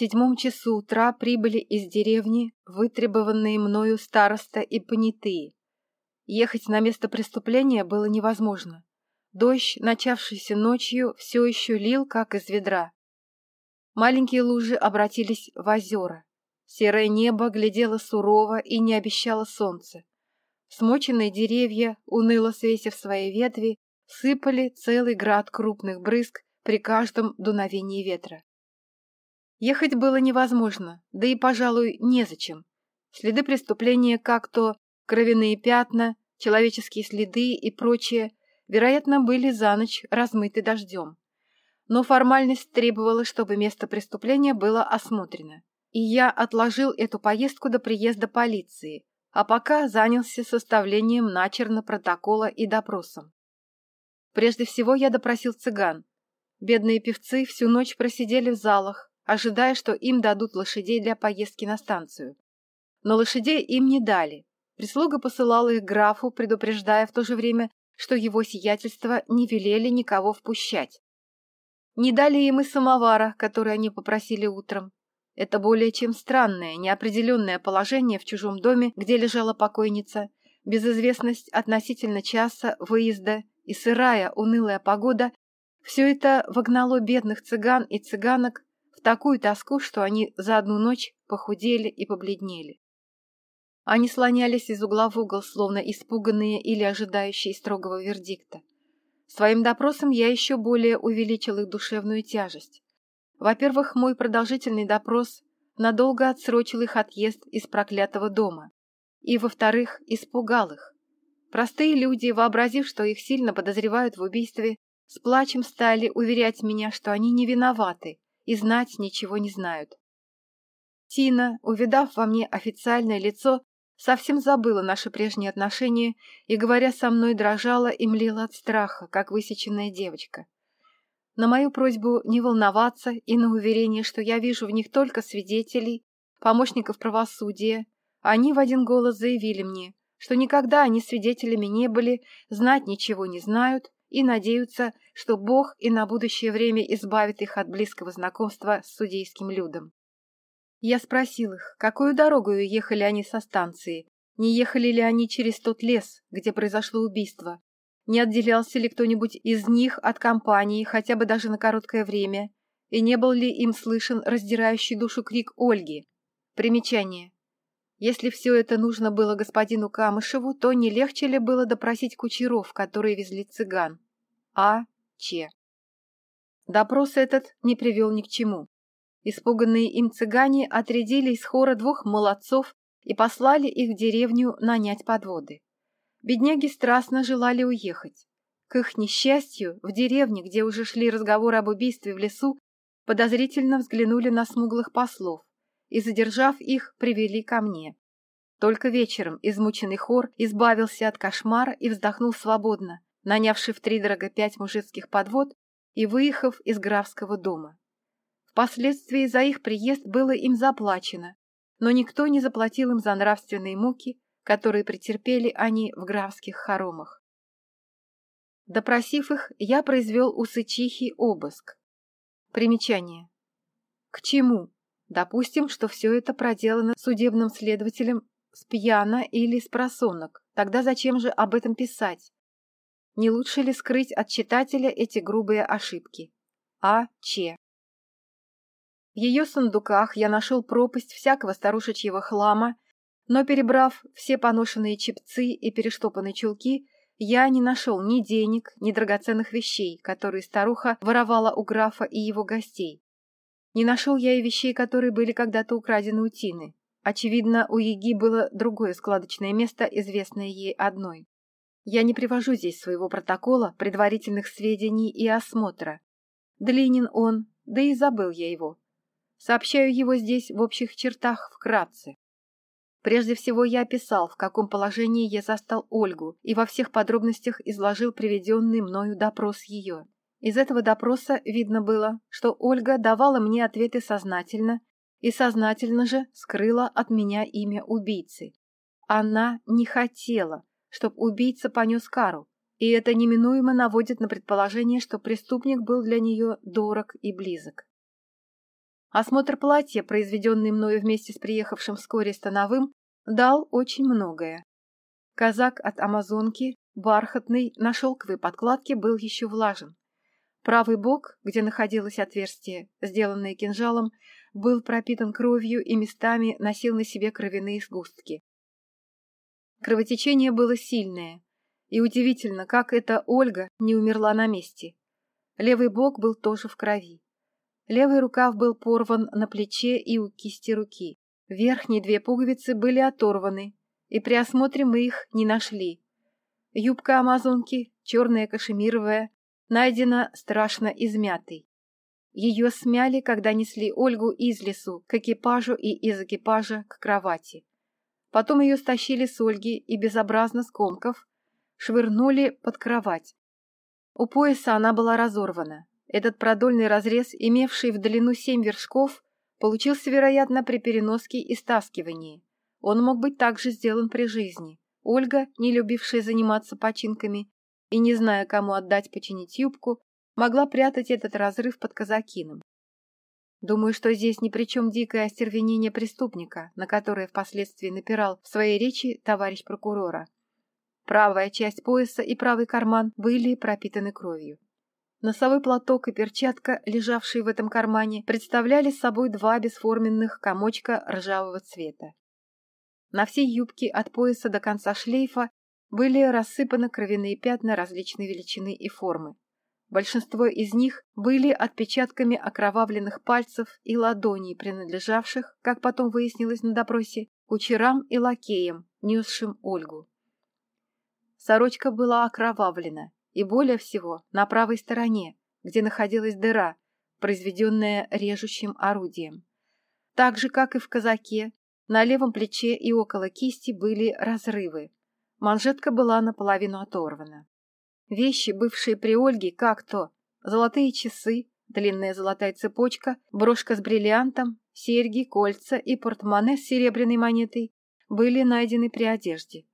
седьмом часу утра прибыли из деревни вытребованные мною староста и понятые. Ехать на место преступления было невозможно. Дождь, начавшийся ночью, все еще лил, как из ведра. Маленькие лужи обратились в озера. Серое небо глядело сурово и не обещало солнца. Смоченные деревья, уныло свесив свои ветви, сыпали целый град крупных брызг при каждом дуновении ветра. Ехать было невозможно, да и, пожалуй, незачем. Следы преступления, как то кровяные пятна, человеческие следы и прочее, вероятно, были за ночь размыты дождем. Но формальность требовала, чтобы место преступления было осмотрено. И я отложил эту поездку до приезда полиции, а пока занялся составлением начерно протокола и допросом. Прежде всего я допросил цыган. Бедные певцы всю ночь просидели в залах, ожидая, что им дадут лошадей для поездки на станцию. Но лошадей им не дали. Прислуга посылала их графу, предупреждая в то же время, что его сиятельство не велели никого впущать. Не дали им и самовара, который они попросили утром. Это более чем странное, неопределенное положение в чужом доме, где лежала покойница, безызвестность относительно часа выезда и сырая, унылая погода — все это вогнало бедных цыган и цыганок такую тоску, что они за одну ночь похудели и побледнели. Они слонялись из угла в угол, словно испуганные или ожидающие строгого вердикта. Своим допросом я еще более увеличил их душевную тяжесть. Во-первых, мой продолжительный допрос надолго отсрочил их отъезд из проклятого дома. И, во-вторых, испугал их. Простые люди, вообразив, что их сильно подозревают в убийстве, с плачем стали уверять меня, что они не виноваты и знать ничего не знают. Тина, увидав во мне официальное лицо, совсем забыла наши прежние отношения и, говоря со мной, дрожала и млела от страха, как высеченная девочка. На мою просьбу не волноваться и на уверение, что я вижу в них только свидетелей, помощников правосудия, они в один голос заявили мне, что никогда они свидетелями не были, знать ничего не знают и надеются, что Бог и на будущее время избавит их от близкого знакомства с судейским людом. Я спросил их, какую дорогу ехали они со станции, не ехали ли они через тот лес, где произошло убийство, не отделялся ли кто-нибудь из них от компании хотя бы даже на короткое время, и не был ли им слышен раздирающий душу крик Ольги. Примечание. Если все это нужно было господину Камышеву, то не легче ли было допросить кучеров, которые везли цыган? А. Ч. Допрос этот не привел ни к чему. Испуганные им цыгане отрядили из хора двух молодцов и послали их в деревню нанять подводы. Бедняги страстно желали уехать. К их несчастью, в деревне, где уже шли разговоры об убийстве в лесу, подозрительно взглянули на смуглых послов и, задержав их, привели ко мне. Только вечером измученный хор избавился от кошмара и вздохнул свободно, нанявший втридорога пять мужицких подвод и выехав из графского дома. Впоследствии за их приезд было им заплачено, но никто не заплатил им за нравственные муки, которые претерпели они в графских хоромах. Допросив их, я произвел у Сычихи обыск. Примечание. К чему? Допустим, что все это проделано судебным следователем с пьяна или с просонок. Тогда зачем же об этом писать? Не лучше ли скрыть от читателя эти грубые ошибки? А. Ч. В ее сундуках я нашел пропасть всякого старушечьего хлама, но, перебрав все поношенные чепцы и перештопанные чулки, я не нашел ни денег, ни драгоценных вещей, которые старуха воровала у графа и его гостей. Не нашел я и вещей, которые были когда-то украдены у Тины. Очевидно, у Еги было другое складочное место, известное ей одной. Я не привожу здесь своего протокола, предварительных сведений и осмотра. Длинен он, да и забыл я его. Сообщаю его здесь в общих чертах вкратце. Прежде всего я описал, в каком положении я застал Ольгу, и во всех подробностях изложил приведенный мною допрос ее. Из этого допроса видно было, что Ольга давала мне ответы сознательно и сознательно же скрыла от меня имя убийцы. Она не хотела, чтобы убийца понес кару, и это неминуемо наводит на предположение, что преступник был для нее дорог и близок. Осмотр платья, произведенный мною вместе с приехавшим вскоре становым, дал очень многое. Казак от амазонки, бархатный, на шелковой подкладке был еще влажен. Правый бок, где находилось отверстие, сделанное кинжалом, был пропитан кровью и местами носил на себе кровяные сгустки. Кровотечение было сильное, и удивительно, как эта Ольга не умерла на месте. Левый бок был тоже в крови. Левый рукав был порван на плече и у кисти руки. Верхние две пуговицы были оторваны, и при осмотре мы их не нашли. Юбка амазонки, черная кашемировая, найдена страшно измятой. Ее смяли, когда несли Ольгу из лесу к экипажу и из экипажа к кровати. Потом ее стащили с Ольги и безобразно скомков швырнули под кровать. У пояса она была разорвана. Этот продольный разрез, имевший в длину семь вершков, получился, вероятно, при переноске и стаскивании. Он мог быть также сделан при жизни. Ольга, не любившая заниматься починками и не зная, кому отдать починить юбку, могла прятать этот разрыв под казакином. Думаю, что здесь ни при чем дикое остервенение преступника, на которое впоследствии напирал в своей речи товарищ прокурора. Правая часть пояса и правый карман были пропитаны кровью. Носовой платок и перчатка, лежавшие в этом кармане, представляли собой два бесформенных комочка ржавого цвета. На всей юбке от пояса до конца шлейфа были рассыпаны кровяные пятна различной величины и формы. Большинство из них были отпечатками окровавленных пальцев и ладоней, принадлежавших, как потом выяснилось на допросе, кучерам и лакеям, несшим Ольгу. Сорочка была окровавлена, и более всего на правой стороне, где находилась дыра, произведенная режущим орудием. Так же, как и в казаке, на левом плече и около кисти были разрывы. Манжетка была наполовину оторвана. Вещи, бывшие при Ольге, как то золотые часы, длинная золотая цепочка, брошка с бриллиантом, серьги, кольца и портмоне с серебряной монетой, были найдены при одежде.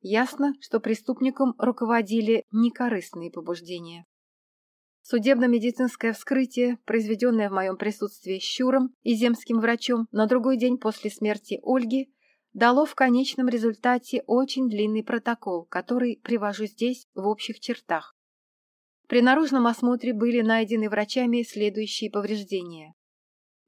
Ясно, что преступником руководили некорыстные побуждения. Судебно-медицинское вскрытие, произведенное в моем присутствии Щуром и земским врачом на другой день после смерти Ольги, дало в конечном результате очень длинный протокол, который привожу здесь в общих чертах. При наружном осмотре были найдены врачами следующие повреждения.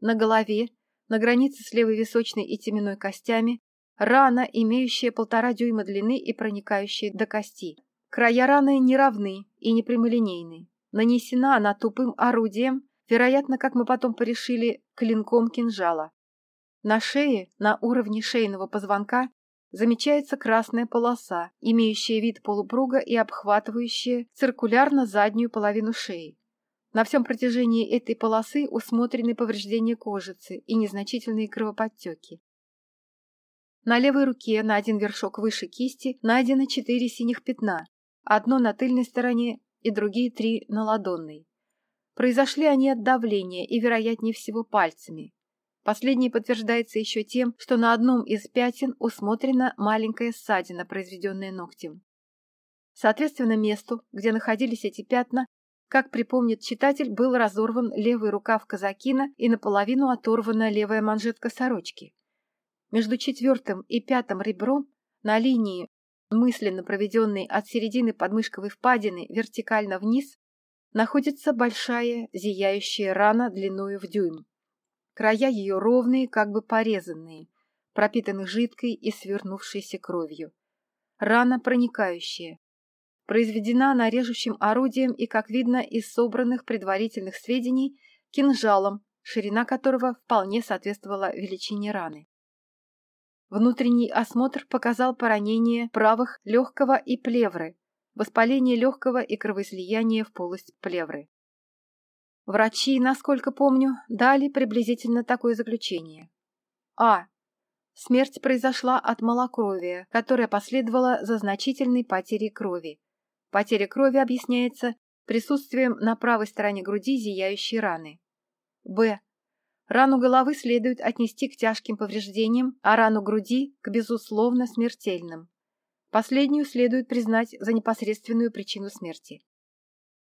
На голове, на границе с левой височной и теменной костями, рана, имеющая полтора дюйма длины и проникающая до кости. Края раны неравны и непрямолинейны. Нанесена она тупым орудием, вероятно, как мы потом порешили, клинком кинжала. На шее, на уровне шейного позвонка, замечается красная полоса, имеющая вид полупруга и обхватывающая циркулярно заднюю половину шеи. На всем протяжении этой полосы усмотрены повреждения кожицы и незначительные кровоподтеки. На левой руке, на один вершок выше кисти, найдено четыре синих пятна, одно на тыльной стороне и другие три на ладонной. Произошли они от давления и, вероятнее всего, пальцами, Последнее подтверждается еще тем, что на одном из пятен усмотрена маленькая ссадина, произведенная ногтем. Соответственно, месту, где находились эти пятна, как припомнит читатель, был разорван левый рукав казакина и наполовину оторвана левая манжетка сорочки. Между четвертым и пятым ребром на линии, мысленно проведенной от середины подмышковой впадины вертикально вниз, находится большая зияющая рана длиною в дюйм. Края ее ровные, как бы порезанные, пропитаны жидкой и свернувшейся кровью. Рана проникающая. Произведена она режущим орудием и, как видно из собранных предварительных сведений, кинжалом, ширина которого вполне соответствовала величине раны. Внутренний осмотр показал поранение правых легкого и плевры, воспаление легкого и кровоизлияние в полость плевры. Врачи, насколько помню, дали приблизительно такое заключение. А. Смерть произошла от малокровия, которое последовало за значительной потерей крови. Потеря крови объясняется присутствием на правой стороне груди зияющей раны. Б. Рану головы следует отнести к тяжким повреждениям, а рану груди – к безусловно смертельным. Последнюю следует признать за непосредственную причину смерти.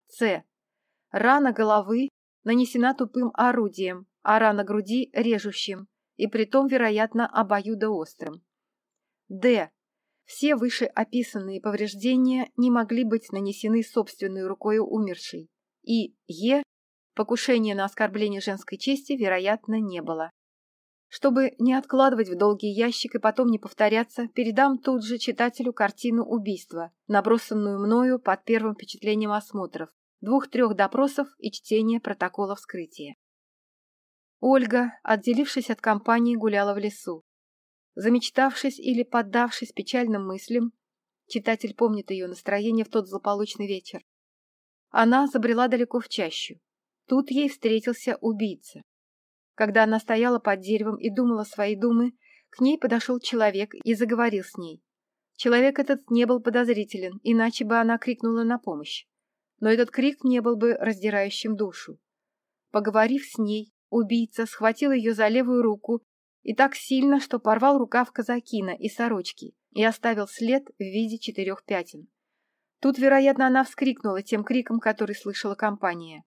С. Рана головы нанесена тупым орудием, а рана груди – режущим, и притом, вероятно, обоюдоострым. Д. Все вышеописанные повреждения не могли быть нанесены собственной рукой умершей. И Е. Покушения на оскорбление женской чести, вероятно, не было. Чтобы не откладывать в долгий ящик и потом не повторяться, передам тут же читателю картину убийства, набросанную мною под первым впечатлением осмотров, двух-трех допросов и чтения протокола вскрытия. Ольга, отделившись от компании, гуляла в лесу. Замечтавшись или поддавшись печальным мыслям, читатель помнит ее настроение в тот злополучный вечер, она забрела далеко в чащу. Тут ей встретился убийца. Когда она стояла под деревом и думала свои думы, к ней подошел человек и заговорил с ней. Человек этот не был подозрителен, иначе бы она крикнула на помощь. Но этот крик не был бы раздирающим душу. Поговорив с ней, убийца схватил ее за левую руку и так сильно, что порвал рукав казакина и сорочки и оставил след в виде четырех пятен. Тут, вероятно, она вскрикнула тем криком, который слышала компания.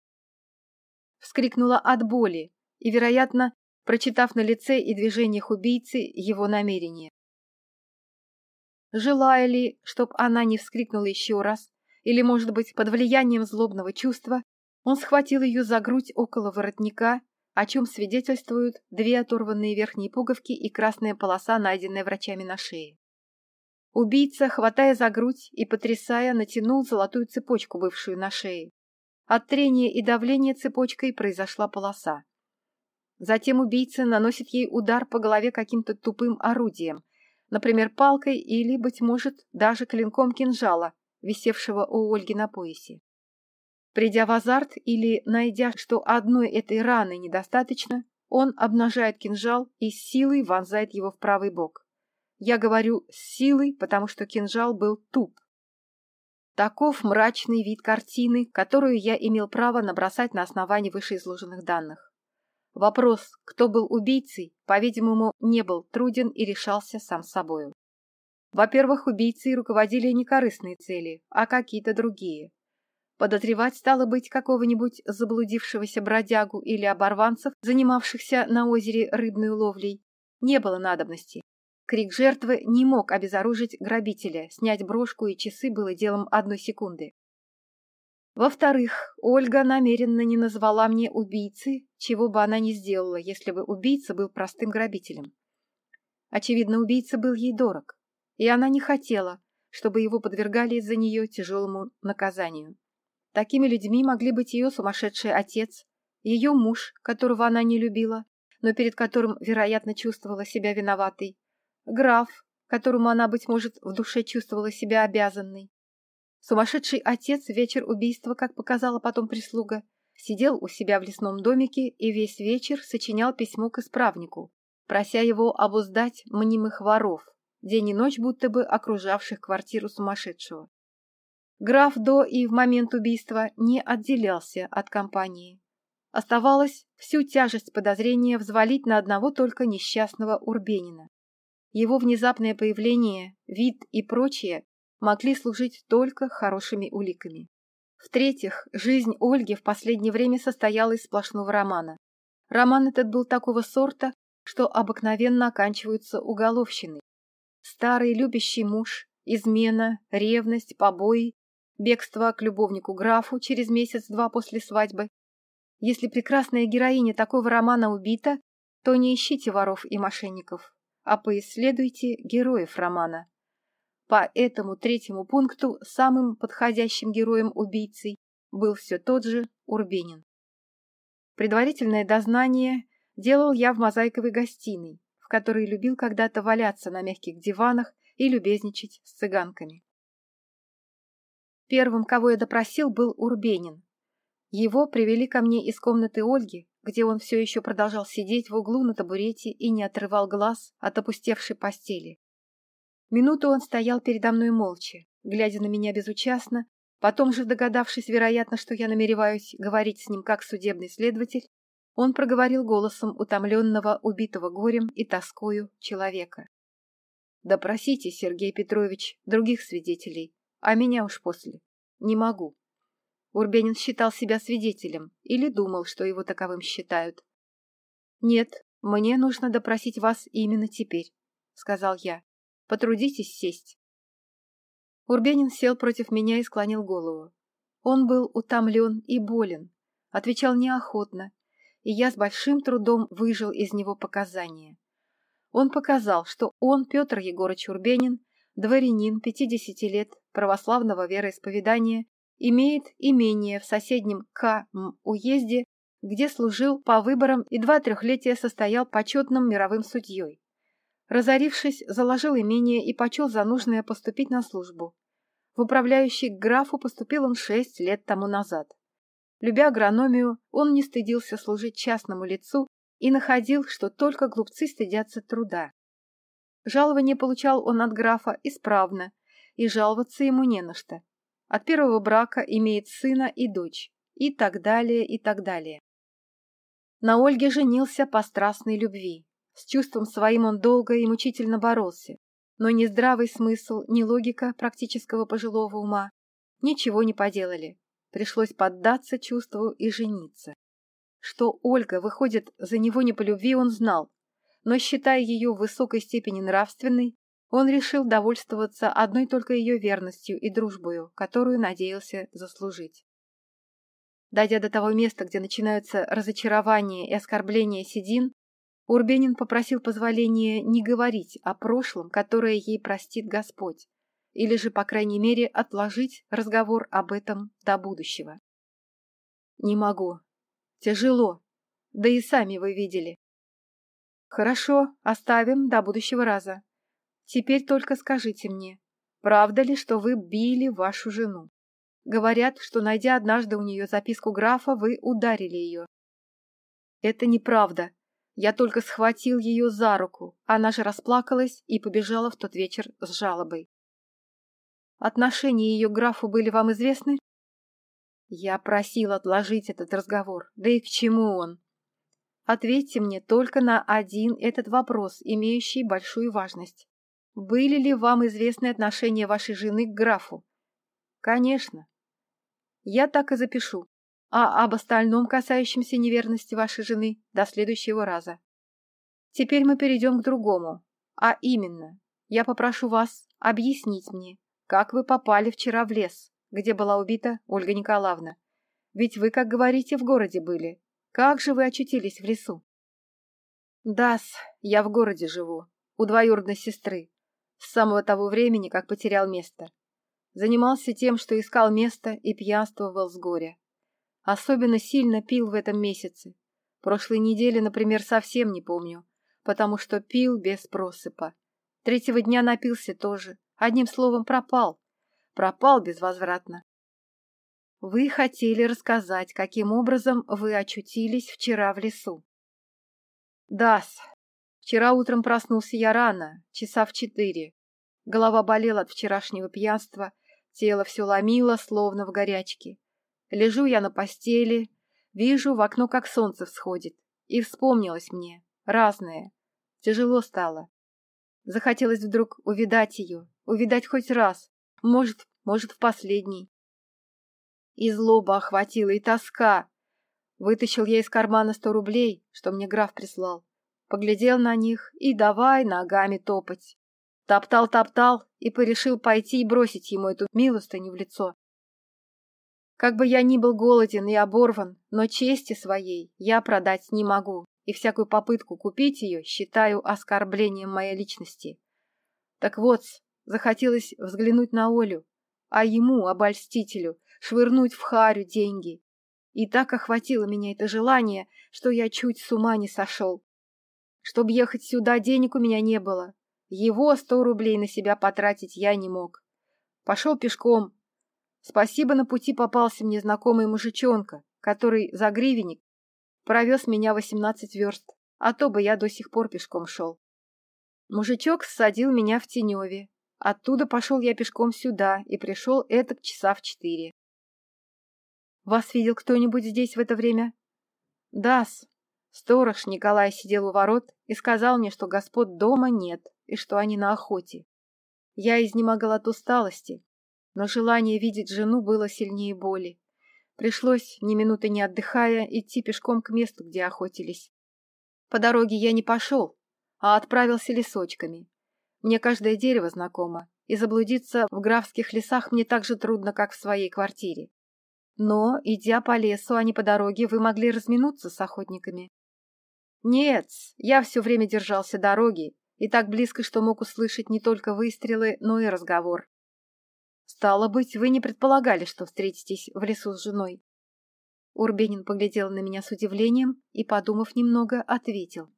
Вскрикнула от боли и, вероятно, прочитав на лице и движениях убийцы его намерение. Желая ли, чтоб она не вскрикнула еще раз, или, может быть, под влиянием злобного чувства, он схватил ее за грудь около воротника о чем свидетельствуют две оторванные верхние пуговки и красная полоса, найденная врачами на шее. Убийца, хватая за грудь и потрясая, натянул золотую цепочку, бывшую на шее. От трения и давления цепочкой произошла полоса. Затем убийца наносит ей удар по голове каким-то тупым орудием, например, палкой или, быть может, даже клинком кинжала, висевшего у Ольги на поясе. Придя в азарт или найдя, что одной этой раны недостаточно, он обнажает кинжал и с силой вонзает его в правый бок. Я говорю «с силой», потому что кинжал был туп. Таков мрачный вид картины, которую я имел право набросать на основании вышеизложенных данных. Вопрос, кто был убийцей, по-видимому, не был труден и решался сам собою. Во-первых, убийцей руководили не корыстные цели, а какие-то другие. Подозревать стало быть какого-нибудь заблудившегося бродягу или оборванцев, занимавшихся на озере рыбной ловлей, не было надобности. Крик жертвы не мог обезоружить грабителя, снять брошку и часы было делом одной секунды. Во-вторых, Ольга намеренно не назвала мне убийцы, чего бы она ни сделала, если бы убийца был простым грабителем. Очевидно, убийца был ей дорог, и она не хотела, чтобы его подвергали из-за нее тяжелому наказанию. Такими людьми могли быть ее сумасшедший отец, ее муж, которого она не любила, но перед которым, вероятно, чувствовала себя виноватой, граф, которому она, быть может, в душе чувствовала себя обязанной. Сумасшедший отец вечер убийства, как показала потом прислуга, сидел у себя в лесном домике и весь вечер сочинял письмо к исправнику, прося его обуздать мнимых воров, день и ночь будто бы окружавших квартиру сумасшедшего. Граф до и в момент убийства не отделялся от компании. Оставалось всю тяжесть подозрения взвалить на одного только несчастного Урбенина. Его внезапное появление, вид и прочее могли служить только хорошими уликами. В-третьих, жизнь Ольги в последнее время состояла из сплошного романа. Роман этот был такого сорта, что обыкновенно оканчиваются уголовщиной. Старый любящий муж, измена, ревность, побои бегство к любовнику графу через месяц-два после свадьбы. Если прекрасная героиня такого романа убита, то не ищите воров и мошенников, а поисследуйте героев романа. По этому третьему пункту самым подходящим героем-убийцей был все тот же Урбенин. Предварительное дознание делал я в мозаиковой гостиной, в которой любил когда-то валяться на мягких диванах и любезничать с цыганками. Первым, кого я допросил, был Урбенин. Его привели ко мне из комнаты Ольги, где он все еще продолжал сидеть в углу на табурете и не отрывал глаз от опустевшей постели. Минуту он стоял передо мной молча, глядя на меня безучастно, потом же, догадавшись, вероятно, что я намереваюсь говорить с ним как судебный следователь, он проговорил голосом утомленного, убитого горем и тоскою человека. «Допросите, Сергей Петрович, других свидетелей, а меня уж после. Не могу. Урбенин считал себя свидетелем или думал, что его таковым считают. Нет, мне нужно допросить вас именно теперь, сказал я. Потрудитесь сесть. Урбенин сел против меня и склонил голову. Он был утомлен и болен, отвечал неохотно, и я с большим трудом выжил из него показания. Он показал, что он, Петр Егорович Урбенин, дворянин 50 лет, православного вероисповедания, имеет имение в соседнем К.М. уезде, где служил по выборам и два трехлетия состоял почетным мировым судьей. Разорившись, заложил имение и почел за нужное поступить на службу. В управляющий графу поступил он шесть лет тому назад. Любя агрономию, он не стыдился служить частному лицу и находил, что только глупцы стыдятся труда. Жалование получал он от графа исправно, и жаловаться ему не на что. От первого брака имеет сына и дочь, и так далее, и так далее. На Ольге женился по страстной любви. С чувством своим он долго и мучительно боролся, но ни здравый смысл, ни логика практического пожилого ума ничего не поделали. Пришлось поддаться чувству и жениться. Что Ольга выходит за него не по любви, он знал, но, считая ее в высокой степени нравственной, он решил довольствоваться одной только ее верностью и дружбою, которую надеялся заслужить. Дойдя до того места, где начинаются разочарования и оскорбления Сидин, Урбенин попросил позволения не говорить о прошлом, которое ей простит Господь, или же, по крайней мере, отложить разговор об этом до будущего. «Не могу. Тяжело. Да и сами вы видели». «Хорошо, оставим до будущего раза. Теперь только скажите мне, правда ли, что вы били вашу жену? Говорят, что, найдя однажды у нее записку графа, вы ударили ее. Это неправда. Я только схватил ее за руку. Она же расплакалась и побежала в тот вечер с жалобой. Отношения ее к графу были вам известны? Я просил отложить этот разговор. Да и к чему он? Ответьте мне только на один этот вопрос, имеющий большую важность. Были ли вам известны отношения вашей жены к графу? Конечно. Я так и запишу. А об остальном, касающемся неверности вашей жены, до следующего раза. Теперь мы перейдем к другому. А именно, я попрошу вас объяснить мне, как вы попали вчера в лес, где была убита Ольга Николаевна. Ведь вы, как говорите, в городе были. Как же вы очутились в лесу? Дас, я в городе живу, у двоюродной сестры с самого того времени, как потерял место. Занимался тем, что искал место и пьянствовал с горя. Особенно сильно пил в этом месяце. Прошлой недели, например, совсем не помню, потому что пил без просыпа. Третьего дня напился тоже. Одним словом, пропал. Пропал безвозвратно. Вы хотели рассказать, каким образом вы очутились вчера в лесу. Дас, Вчера утром проснулся я рано, часа в четыре. Голова болела от вчерашнего пьянства, тело все ломило, словно в горячке. Лежу я на постели, вижу в окно, как солнце всходит. И вспомнилось мне. Разное. Тяжело стало. Захотелось вдруг увидать ее, увидать хоть раз. Может, может, в последний. И злоба охватила, и тоска. Вытащил я из кармана сто рублей, что мне граф прислал поглядел на них и давай ногами топать. Топтал-топтал и порешил пойти и бросить ему эту милостыню в лицо. Как бы я ни был голоден и оборван, но чести своей я продать не могу, и всякую попытку купить ее считаю оскорблением моей личности. Так вот, захотелось взглянуть на Олю, а ему, обольстителю, швырнуть в харю деньги. И так охватило меня это желание, что я чуть с ума не сошел. Чтобы ехать сюда, денег у меня не было. Его сто рублей на себя потратить я не мог. Пошел пешком. Спасибо, на пути попался мне знакомый мужичонка, который за гривенник провез меня восемнадцать верст, а то бы я до сих пор пешком шел. Мужичок ссадил меня в Теневе. Оттуда пошел я пешком сюда и пришел этак часа в четыре. Вас видел кто-нибудь здесь в это время? Да-с, Сторож Николай сидел у ворот и сказал мне, что господ дома нет и что они на охоте. Я изнемогал от усталости, но желание видеть жену было сильнее боли. Пришлось, ни минуты не отдыхая, идти пешком к месту, где охотились. По дороге я не пошел, а отправился лесочками. Мне каждое дерево знакомо, и заблудиться в графских лесах мне так же трудно, как в своей квартире. Но, идя по лесу, а не по дороге, вы могли разминуться с охотниками. Нет, я все время держался дороги, и так близко, что мог услышать не только выстрелы, но и разговор. Стало быть, вы не предполагали, что встретитесь в лесу с женой. Урбенин поглядел на меня с удивлением и, подумав немного, ответил.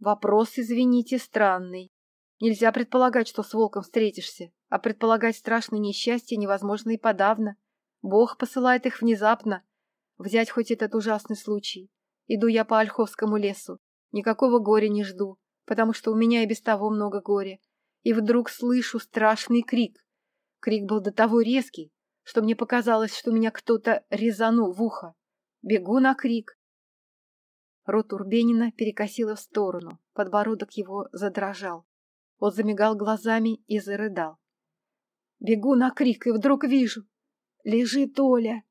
Вопрос, извините, странный. Нельзя предполагать, что с волком встретишься, а предполагать страшное несчастье невозможно и подавно. Бог посылает их внезапно. Взять хоть этот ужасный случай. Иду я по Ольховскому лесу. Никакого горя не жду, потому что у меня и без того много горя. И вдруг слышу страшный крик. Крик был до того резкий, что мне показалось, что меня кто-то резанул в ухо. Бегу на крик. Рот Урбенина перекосило в сторону, подбородок его задрожал. Он замигал глазами и зарыдал. Бегу на крик и вдруг вижу. Лежит Оля.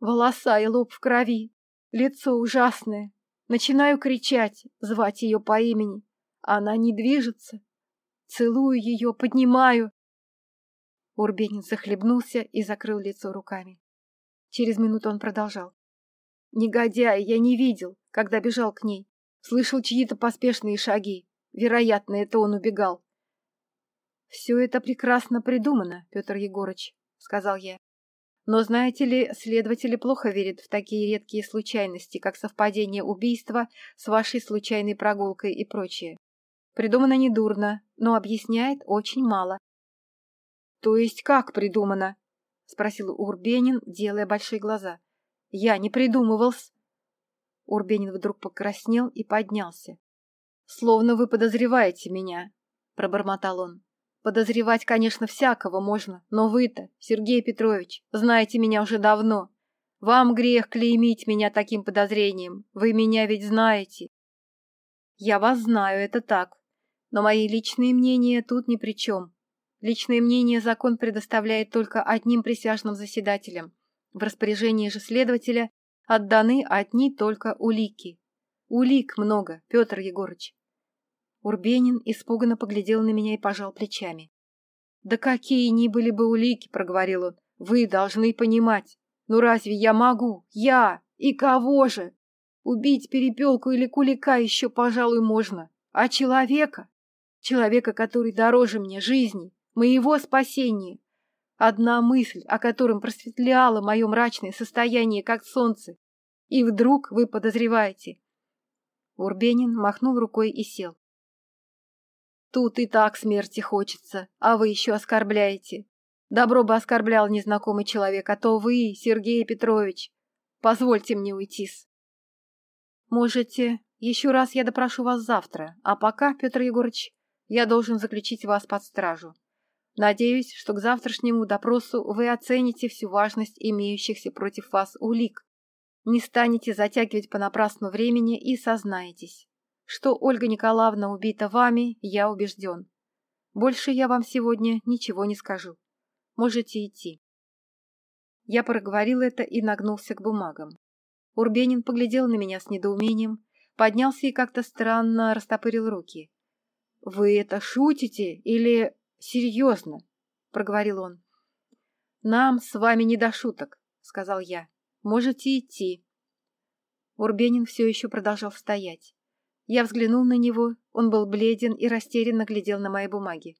Волоса и лоб в крови. Лицо ужасное. Начинаю кричать, звать ее по имени. Она не движется. Целую ее, поднимаю. Урбенин захлебнулся и закрыл лицо руками. Через минуту он продолжал. Негодяй, я не видел, когда бежал к ней. Слышал чьи-то поспешные шаги. Вероятно, это он убегал. «Все это прекрасно придумано, Петр Егорыч», — сказал я. «Но, знаете ли, следователи плохо верят в такие редкие случайности, как совпадение убийства с вашей случайной прогулкой и прочее. Придумано недурно, но объясняет очень мало». «То есть как придумано?» — спросил Урбенин, делая большие глаза. «Я не придумывался». Урбенин вдруг покраснел и поднялся. «Словно вы подозреваете меня», — пробормотал он. «Подозревать, конечно, всякого можно, но вы-то, Сергей Петрович, знаете меня уже давно. Вам грех клеймить меня таким подозрением, вы меня ведь знаете». «Я вас знаю, это так, но мои личные мнения тут ни при чем. Личное мнение закон предоставляет только одним присяжным заседателям. В распоряжении же следователя отданы одни только улики. Улик много, Петр Егорыч. Урбенин испуганно поглядел на меня и пожал плечами. «Да какие ни были бы улики!» — проговорил он. «Вы должны понимать. Ну разве я могу? Я! И кого же? Убить перепелку или кулика еще, пожалуй, можно. А человека? Человека, который дороже мне жизни, моего спасения. Одна мысль, о котором просветляла мое мрачное состояние, как солнце. И вдруг вы подозреваете. Урбенин махнул рукой и сел. Тут и так смерти хочется, а вы еще оскорбляете. Добро бы оскорблял незнакомый человек, а то вы, Сергей Петрович. Позвольте мне уйти-с. Можете. Еще раз я допрошу вас завтра, а пока, Петр Егорович, я должен заключить вас под стражу. Надеюсь, что к завтрашнему допросу вы оцените всю важность имеющихся против вас улик, не станете затягивать понапрасну времени и сознаетесь. Что Ольга Николаевна убита вами, я убежден. Больше я вам сегодня ничего не скажу. Можете идти. Я проговорил это и нагнулся к бумагам. Урбенин поглядел на меня с недоумением, поднялся и как-то странно растопырил руки. — Вы это шутите или серьезно? — проговорил он. — Нам с вами не до шуток, — сказал я. — Можете идти. Урбенин все еще продолжал стоять. Я взглянул на него, он был бледен и растерянно глядел на мои бумаги.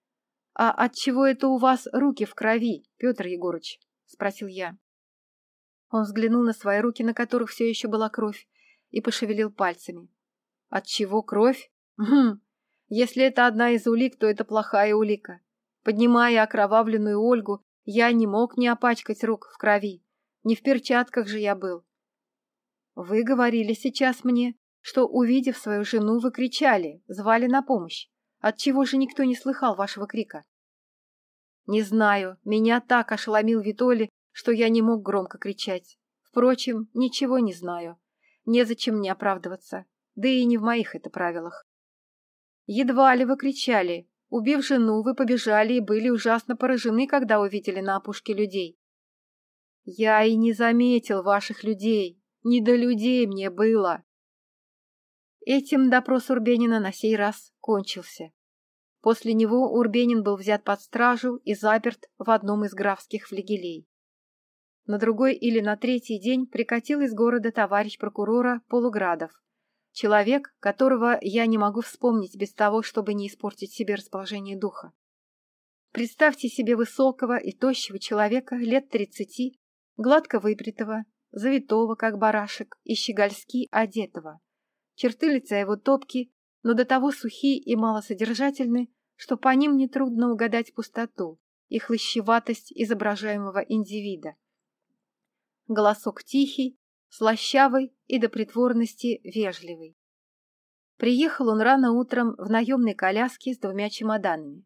— А от чего это у вас руки в крови, Петр Егорыч? — спросил я. Он взглянул на свои руки, на которых все еще была кровь, и пошевелил пальцами. — От чего кровь? Хм. Если это одна из улик, то это плохая улика. Поднимая окровавленную Ольгу, я не мог не опачкать рук в крови. Не в перчатках же я был. — Вы говорили сейчас мне, что, увидев свою жену, вы кричали, звали на помощь. Отчего же никто не слыхал вашего крика? Не знаю, меня так ошеломил Витоли, что я не мог громко кричать. Впрочем, ничего не знаю. Незачем мне оправдываться, да и не в моих это правилах. Едва ли вы кричали. Убив жену, вы побежали и были ужасно поражены, когда увидели на опушке людей. Я и не заметил ваших людей. Не до людей мне было. Этим допрос Урбенина на сей раз кончился. После него Урбенин был взят под стражу и заперт в одном из графских флигелей. На другой или на третий день прикатил из города товарищ прокурора Полуградов, человек, которого я не могу вспомнить без того, чтобы не испортить себе расположение духа. Представьте себе высокого и тощего человека лет тридцати, гладко выбритого, завитого, как барашек, и щегольски одетого. Черты лица его топки, но до того сухие и малосодержательны, что по ним нетрудно угадать пустоту и хлыщеватость изображаемого индивида. Голосок тихий, слащавый и до притворности вежливый. Приехал он рано утром в наемной коляске с двумя чемоданами.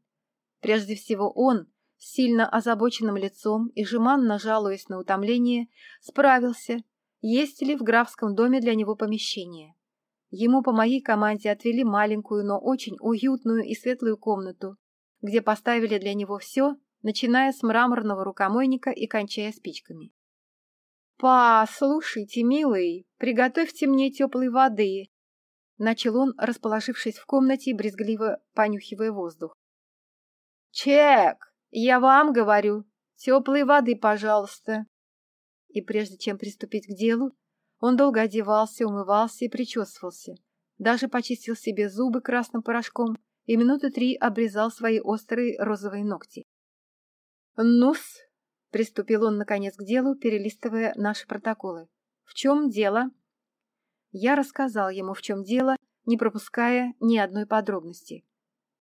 Прежде всего он, с сильно озабоченным лицом и жеманно жалуясь на утомление, справился, есть ли в графском доме для него помещение. Ему по моей команде отвели маленькую, но очень уютную и светлую комнату, где поставили для него все, начиная с мраморного рукомойника и кончая спичками. «Послушайте, милый, приготовьте мне теплой воды», — начал он, расположившись в комнате, брезгливо понюхивая воздух. «Чек, я вам говорю, теплой воды, пожалуйста». И прежде чем приступить к делу, он долго одевался, умывался и причесывался. Даже почистил себе зубы красным порошком и минуты три обрезал свои острые розовые ногти. «Ну-с», — приступил он наконец к делу, перелистывая наши протоколы. «В чем дело?» Я рассказал ему, в чем дело, не пропуская ни одной подробности.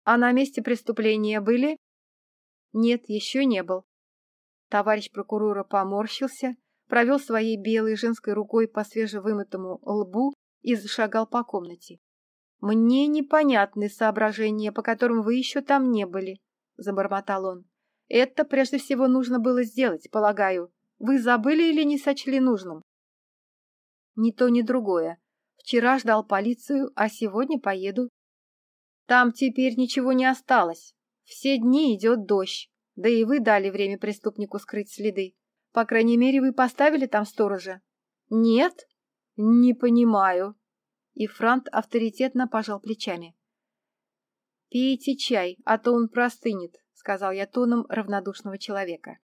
«А на месте преступления были?» «Нет, еще не был». Товарищ прокурора поморщился, провел своей белой женской рукой по свежевымытому лбу и зашагал по комнате. «Мне непонятны соображения, по которым вы еще там не были», — забормотал он. «Это прежде всего нужно было сделать, полагаю. Вы забыли или не сочли нужным?» «Ни то, ни другое. Вчера ждал полицию, а сегодня поеду». «Там теперь ничего не осталось. Все дни идет дождь, да и вы дали время преступнику скрыть следы. По крайней мере, вы поставили там сторожа? Нет? Не понимаю. И Франт авторитетно пожал плечами. Пейте чай, а то он простынет, сказал я тоном равнодушного человека.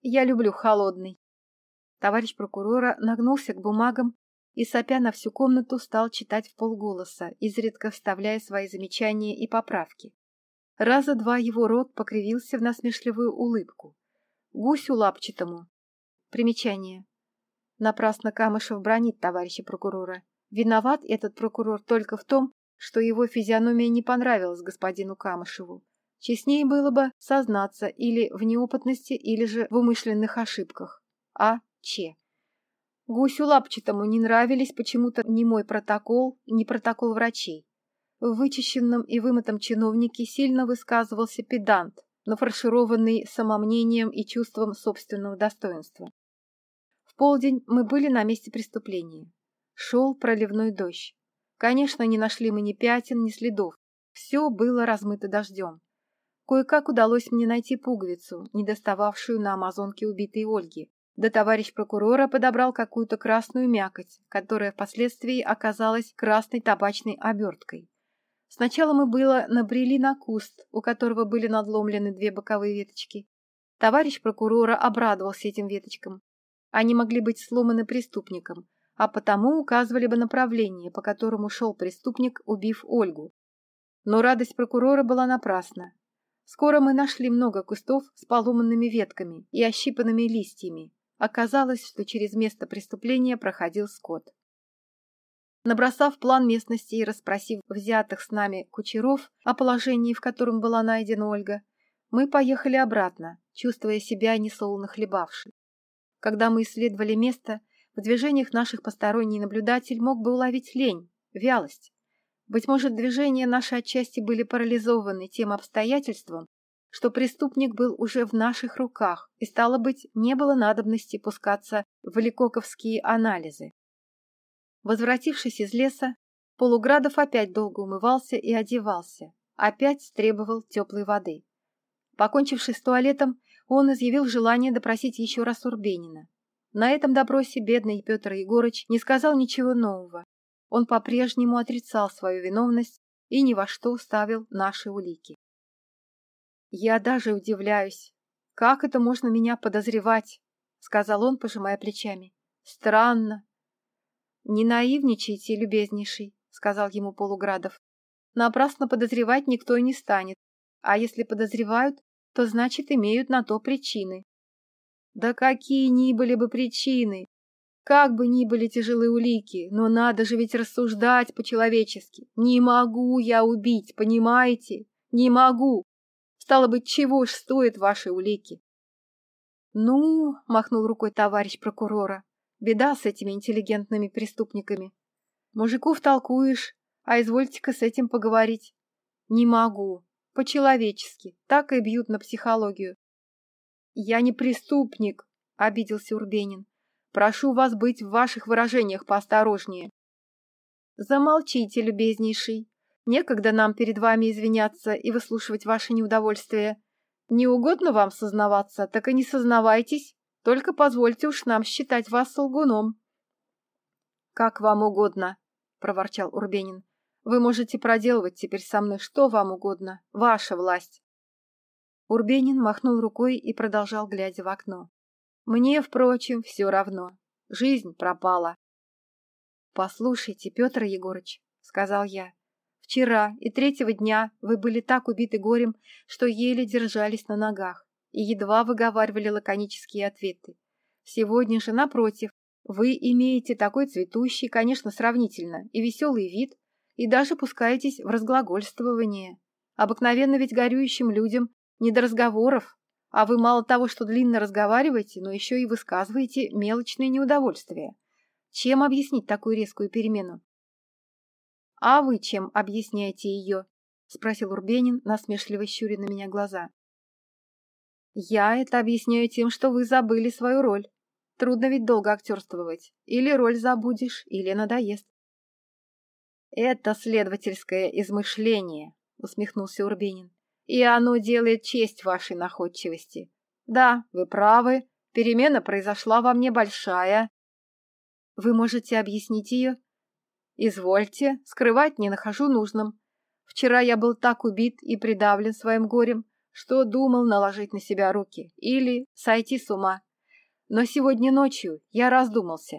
Я люблю холодный. Товарищ прокурора нагнулся к бумагам и, сопя на всю комнату, стал читать в полголоса, изредка вставляя свои замечания и поправки. Раза два его рот покривился в насмешливую улыбку гусю лапчатому. Примечание. Напрасно Камышев бронит товарища прокурора. Виноват этот прокурор только в том, что его физиономия не понравилась господину Камышеву. Честнее было бы сознаться или в неопытности, или же в умышленных ошибках. А. Ч. Гусю лапчатому не нравились почему-то ни мой протокол, ни протокол врачей. В вычищенном и вымытом чиновнике сильно высказывался педант, нафаршированный самомнением и чувством собственного достоинства. В полдень мы были на месте преступления. Шел проливной дождь. Конечно, не нашли мы ни пятен, ни следов. Все было размыто дождем. Кое-как удалось мне найти пуговицу, не достававшую на амазонке убитой Ольги. Да товарищ прокурора подобрал какую-то красную мякоть, которая впоследствии оказалась красной табачной оберткой. Сначала мы было набрели на куст, у которого были надломлены две боковые веточки. Товарищ прокурора обрадовался этим веточкам. Они могли быть сломаны преступником, а потому указывали бы направление, по которому шел преступник, убив Ольгу. Но радость прокурора была напрасна. Скоро мы нашли много кустов с поломанными ветками и ощипанными листьями. Оказалось, что через место преступления проходил скот. Набросав план местности и расспросив взятых с нами кучеров о положении, в котором была найдена Ольга, мы поехали обратно, чувствуя себя несолоно хлебавши. Когда мы исследовали место, в движениях наших посторонний наблюдатель мог бы уловить лень, вялость. Быть может, движения наши отчасти были парализованы тем обстоятельством, что преступник был уже в наших руках, и, стало быть, не было надобности пускаться в ликоковские анализы. Возвратившись из леса, Полуградов опять долго умывался и одевался, опять требовал теплой воды. Покончивши с туалетом, он изъявил желание допросить еще раз Урбенина. На этом допросе бедный Петр Егорыч не сказал ничего нового. он по-прежнему отрицал свою виновность и ни во что ставил наши улики. «Я даже удивляюсь, как это можно меня подозревать?» — сказал он, пожимая плечами. «Странно». «Не наивничайте, любезнейший», — сказал ему Полуградов. «Напрасно подозревать никто и не станет, а если подозревают, то значит имеют на то причины». «Да какие ни были бы причины! Как бы ни были тяжелые улики, но надо же ведь рассуждать по-человечески. Не могу я убить, понимаете? Не могу. Стало быть, чего ж стоят ваши улики? Ну, махнул рукой товарищ прокурора, беда с этими интеллигентными преступниками. Мужиков толкуешь, а извольте-ка с этим поговорить. Не могу. По-человечески. Так и бьют на психологию. Я не преступник, обиделся Урбенин. Прошу вас быть в ваших выражениях поосторожнее. Замолчите, любезнейший. Некогда нам перед вами извиняться и выслушивать ваше неудовольствие. Не угодно вам сознаваться, так и не сознавайтесь, только позвольте уж нам считать вас солгуном. — Как вам угодно, — проворчал Урбенин. — Вы можете проделывать теперь со мной что вам угодно, ваша власть. Урбенин махнул рукой и продолжал, глядя в окно. Мне, впрочем, все равно. Жизнь пропала. «Послушайте, Петр Егорыч», — сказал я, — «вчера и третьего дня вы были так убиты горем, что еле держались на ногах и едва выговаривали лаконические ответы. Сегодня же, напротив, вы имеете такой цветущий, конечно, сравнительно, и веселый вид, и даже пускаетесь в разглагольствование. Обыкновенно ведь горюющим людям не до разговоров, а вы мало того, что длинно разговариваете, но еще и высказываете мелочные неудовольствия. Чем объяснить такую резкую перемену? — А вы чем объясняете ее? — спросил Урбенин, насмешливо щуря на меня глаза. — Я это объясняю тем, что вы забыли свою роль. Трудно ведь долго актерствовать. Или роль забудешь, или надоест. — Это следовательское измышление, — усмехнулся Урбенин и оно делает честь вашей находчивости. Да, вы правы, перемена произошла во мне большая. Вы можете объяснить ее? Извольте, скрывать не нахожу нужным. Вчера я был так убит и придавлен своим горем, что думал наложить на себя руки или сойти с ума. Но сегодня ночью я раздумался.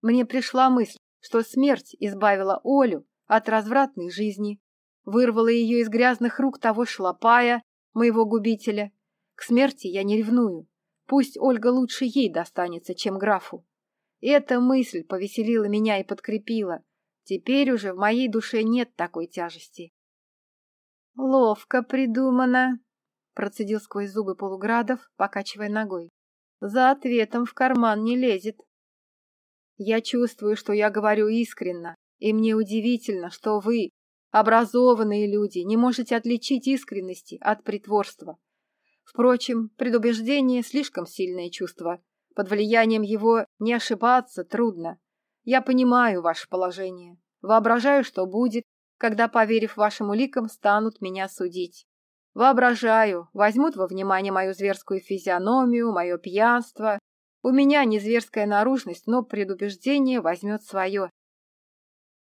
Мне пришла мысль, что смерть избавила Олю от развратной жизни, вырвала ее из грязных рук того шлопая, моего губителя. К смерти я не ревную. Пусть Ольга лучше ей достанется, чем графу. Эта мысль повеселила меня и подкрепила. Теперь уже в моей душе нет такой тяжести. — Ловко придумано, — процедил сквозь зубы Полуградов, покачивая ногой. — За ответом в карман не лезет. Я чувствую, что я говорю искренно, и мне удивительно, что вы, Образованные люди, не можете отличить искренности от притворства. Впрочем, предубеждение – слишком сильное чувство. Под влиянием его не ошибаться трудно. Я понимаю ваше положение. Воображаю, что будет, когда, поверив вашим уликам, станут меня судить. Воображаю, возьмут во внимание мою зверскую физиономию, мое пьянство. У меня не зверская наружность, но предубеждение возьмет свое.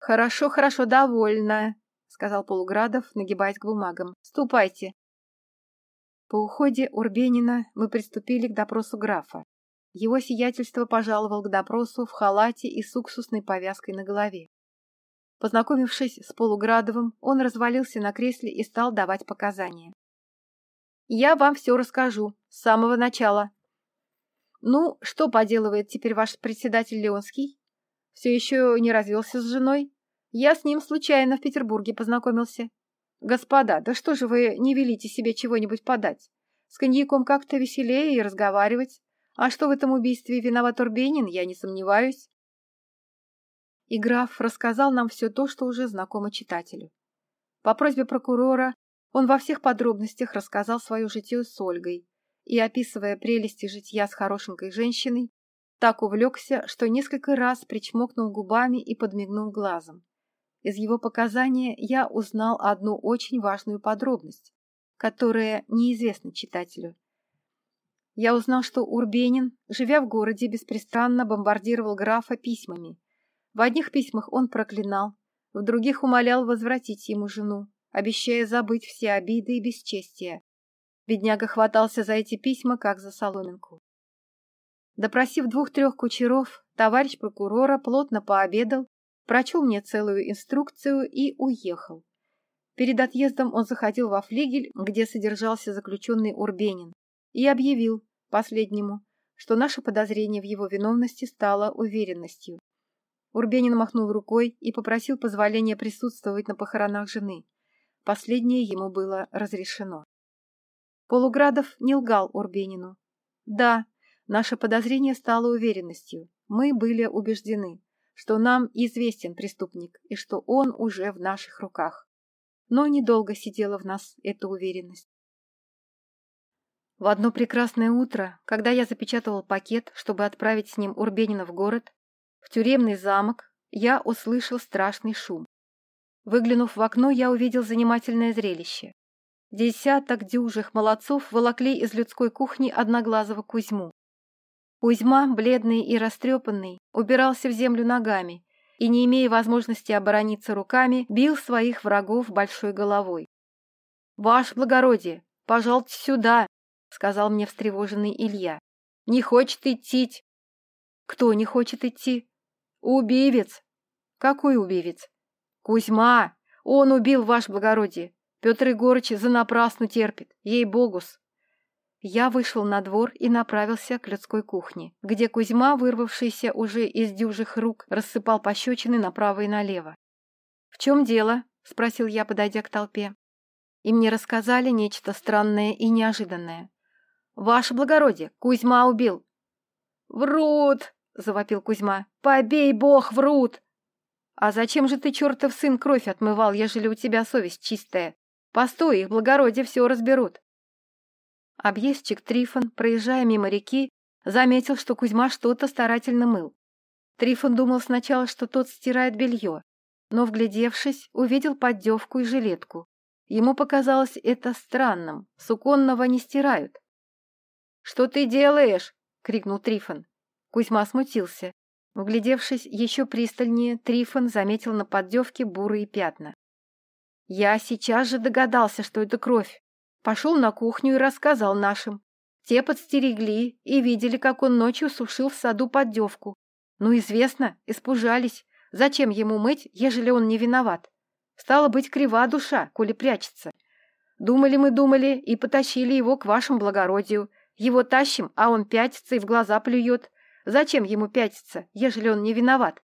Хорошо, хорошо, довольно сказал Полуградов, нагибаясь к бумагам. «Ступайте». По уходе Урбенина мы приступили к допросу графа. Его сиятельство пожаловал к допросу в халате и с уксусной повязкой на голове. Познакомившись с Полуградовым, он развалился на кресле и стал давать показания. «Я вам все расскажу, с самого начала». «Ну, что поделывает теперь ваш председатель Леонский? Все еще не развелся с женой?» Я с ним случайно в Петербурге познакомился. Господа, да что же вы не велите себе чего-нибудь подать? С коньяком как-то веселее и разговаривать. А что в этом убийстве виноват Урбенин, я не сомневаюсь. И граф рассказал нам все то, что уже знакомо читателю. По просьбе прокурора он во всех подробностях рассказал свою житию с Ольгой и, описывая прелести житья с хорошенькой женщиной, так увлекся, что несколько раз причмокнул губами и подмигнул глазом. Из его показания я узнал одну очень важную подробность, которая неизвестна читателю. Я узнал, что Урбенин, живя в городе, беспрестанно бомбардировал графа письмами, В одних письмах он проклинал, в других умолял возвратить ему жену, обещая забыть все обиды и бесчестия. Бедняга хватался за эти письма, как за соломинку. Допросив двух-трех кучеров, товарищ прокурора плотно пообедал, прочел мне целую инструкцию и уехал. Перед отъездом он заходил во флигель, где содержался заключенный Урбенин, и объявил последнему, что наше подозрение в его виновности стало уверенностью. Урбенин махнул рукой и попросил позволения присутствовать на похоронах жены. Последнее ему было разрешено. Полуградов не лгал Урбенину. Да, наше подозрение стало уверенностью. Мы были убеждены, что нам известен преступник и что он уже в наших руках. Но недолго сидела в нас эта уверенность. В одно прекрасное утро, когда я запечатывал пакет, чтобы отправить с ним Урбенина в город, в тюремный замок я услышал страшный шум. Выглянув в окно, я увидел занимательное зрелище. Десяток дюжих молодцов волокли из людской кухни одноглазого Кузьму. Кузьма, бледный и растрепанный, убирался в землю ногами и, не имея возможности оборониться руками, бил своих врагов большой головой. «Ваше благородие, пожалуйте сюда!» — сказал мне встревоженный Илья. «Не хочет идти!» «Кто не хочет идти?» «Убивец!» «Какой убивец?» «Кузьма! Он убил, ваше благородие! Петр Егорыч занапрасну терпит, ей-богус!» Я вышел на двор и направился к людской кухне, где Кузьма, вырвавшийся уже из дюжих рук, рассыпал пощечины направо и налево. «В чем дело?» — спросил я, подойдя к толпе. И мне рассказали нечто странное и неожиданное. «Ваше благородие, Кузьма убил!» «Врут!» — завопил Кузьма. «Побей бог, врут!» «А зачем же ты, чертов сын, кровь отмывал, ежели у тебя совесть чистая? Постой, их благородие все разберут!» Объездчик Трифон, проезжая мимо реки, заметил, что Кузьма что-то старательно мыл. Трифон думал сначала, что тот стирает белье, но, вглядевшись, увидел поддевку и жилетку. Ему показалось это странным, суконного не стирают. «Что ты делаешь?» — крикнул Трифон. Кузьма смутился. Вглядевшись еще пристальнее, Трифон заметил на поддевке бурые пятна. Я сейчас же догадался, что это кровь. Пошел на кухню и рассказал нашим. Те подстерегли и видели, как он ночью сушил в саду поддевку. Ну, известно, испужались. Зачем ему мыть, ежели он не виноват? Стало быть, крива душа, коли прячется. Думали мы, думали, и потащили его к вашему благородию. Его тащим, а он пятится и в глаза плюет. Зачем ему пятиться, ежели он не виноват?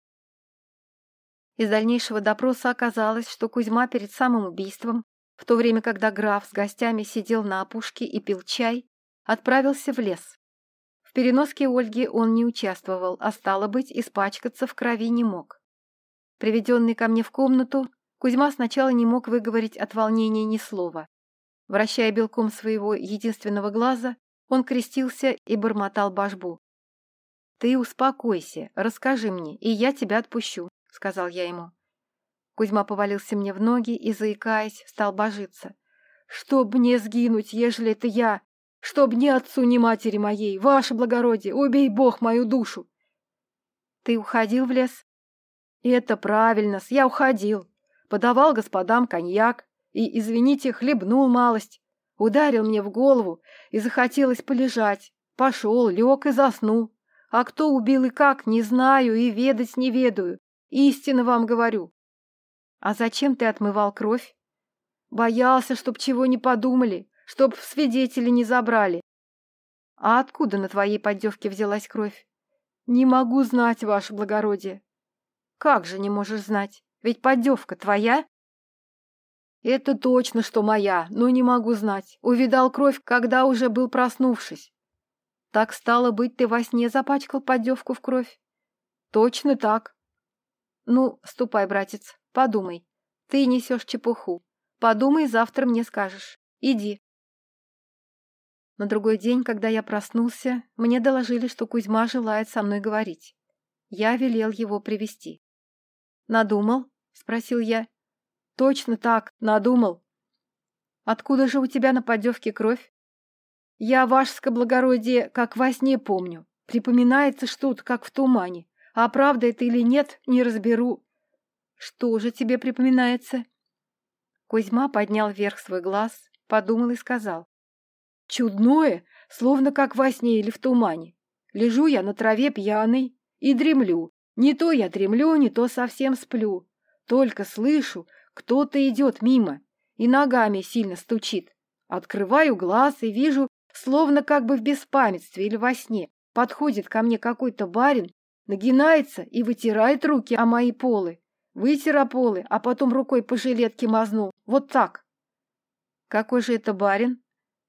Из дальнейшего допроса оказалось, что Кузьма перед самым убийством, в то время, когда граф с гостями сидел на опушке и пил чай, отправился в лес. В переноске Ольги он не участвовал, а стало быть, испачкаться в крови не мог. Приведенный ко мне в комнату, Кузьма сначала не мог выговорить от волнения ни слова. Вращая белком своего единственного глаза, он крестился и бормотал башбу. «Ты успокойся, расскажи мне, и я тебя отпущу», — сказал я ему. Кузьма повалился мне в ноги и, заикаясь, стал божиться. «Чтоб мне сгинуть, ежели это я! Чтоб ни отцу, ни матери моей! Ваше благородие, убей Бог мою душу!» «Ты уходил в лес?» «Это правильно, я уходил. Подавал господам коньяк и, извините, хлебнул малость. Ударил мне в голову и захотелось полежать. Пошел, лег и заснул. А кто убил и как, не знаю и ведать не ведаю. Истинно вам говорю. А зачем ты отмывал кровь? Боялся, чтоб чего не подумали, чтоб свидетели не забрали. А откуда на твоей поддевке взялась кровь? Не могу знать, ваше благородие. Как же не можешь знать? Ведь поддевка твоя? Это точно, что моя, но не могу знать. Увидал кровь, когда уже был проснувшись. Так стало быть, ты во сне запачкал поддевку в кровь? Точно так. Ну, ступай, братец, подумай. Ты несешь чепуху. Подумай, завтра мне скажешь. Иди. На другой день, когда я проснулся, мне доложили, что Кузьма желает со мной говорить. Я велел его привести. «Надумал?» — спросил я. «Точно так, надумал». «Откуда же у тебя на поддевке кровь?» Я, ваше благородие, как во сне помню. Припоминается что-то, как в тумане. А правда это или нет, не разберу. Что же тебе припоминается? Кузьма поднял вверх свой глаз, подумал и сказал. Чудное, словно как во сне или в тумане. Лежу я на траве пьяный и дремлю. Не то я дремлю, не то совсем сплю. Только слышу, кто-то идет мимо и ногами сильно стучит. Открываю глаз и вижу, словно как бы в беспамятстве или во сне, подходит ко мне какой-то барин, нагинается и вытирает руки о мои полы. Вытер полы, а потом рукой по жилетке мазнул. Вот так. Какой же это барин?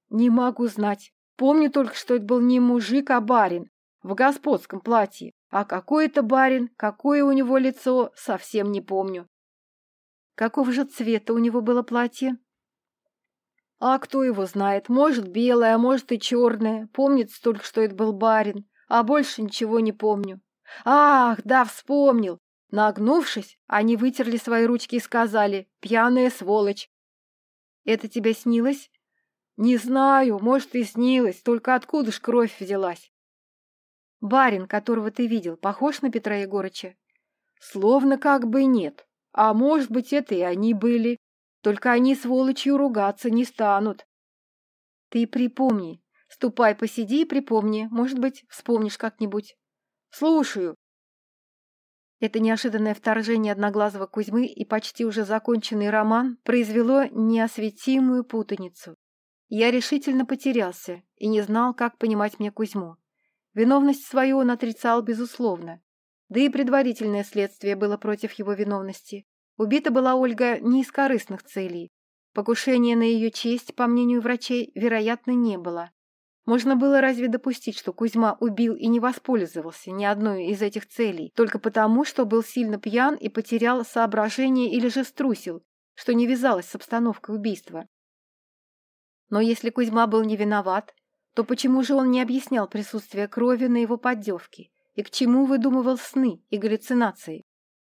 Не могу знать. Помню только, что это был не мужик, а барин. В господском платье. А какой это барин, какое у него лицо, совсем не помню. Какого же цвета у него было платье? А кто его знает? Может, белое, а может и черное. Помнится только, что это был барин. А больше ничего не помню. Ах, да, вспомнил. Нагнувшись, они вытерли свои ручки и сказали «Пьяная сволочь». «Это тебе снилось?» «Не знаю, может, и снилось, только откуда ж кровь взялась?» «Барин, которого ты видел, похож на Петра Егорыча?» «Словно как бы нет. А может быть, это и они были. Только они сволочью ругаться не станут». «Ты припомни. Ступай, посиди и припомни. Может быть, вспомнишь как-нибудь». «Слушаю», это неожиданное вторжение одноглазого Кузьмы и почти уже законченный роман произвело неосветимую путаницу. Я решительно потерялся и не знал, как понимать мне Кузьму. Виновность свою он отрицал безусловно. Да и предварительное следствие было против его виновности. Убита была Ольга не из корыстных целей. Покушения на ее честь, по мнению врачей, вероятно, не было. Можно было разве допустить, что Кузьма убил и не воспользовался ни одной из этих целей, только потому, что был сильно пьян и потерял соображение или же струсил, что не вязалось с обстановкой убийства? Но если Кузьма был не виноват, то почему же он не объяснял присутствие крови на его поддевке? И к чему выдумывал сны и галлюцинации?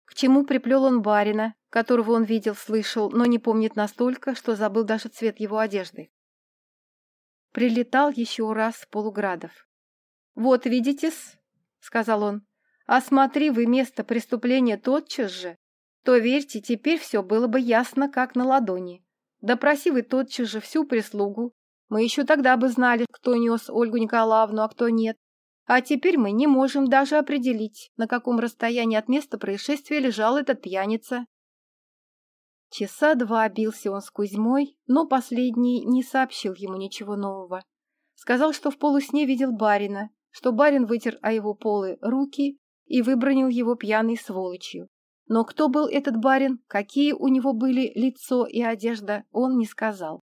К чему приплел он барина, которого он видел, слышал, но не помнит настолько, что забыл даже цвет его одежды? прилетал еще раз Полуградов. «Вот видите-с», — сказал он, — «осмотри вы место преступления тотчас же, то, верьте, теперь все было бы ясно, как на ладони. Допроси вы тотчас же всю прислугу. Мы еще тогда бы знали, кто нес Ольгу Николаевну, а кто нет. А теперь мы не можем даже определить, на каком расстоянии от места происшествия лежал этот пьяница. Часа два бился он с Кузьмой, но последний не сообщил ему ничего нового. Сказал, что в полусне видел барина, что барин вытер о его полы руки и выбронил его пьяной сволочью. Но кто был этот барин, какие у него были лицо и одежда, он не сказал.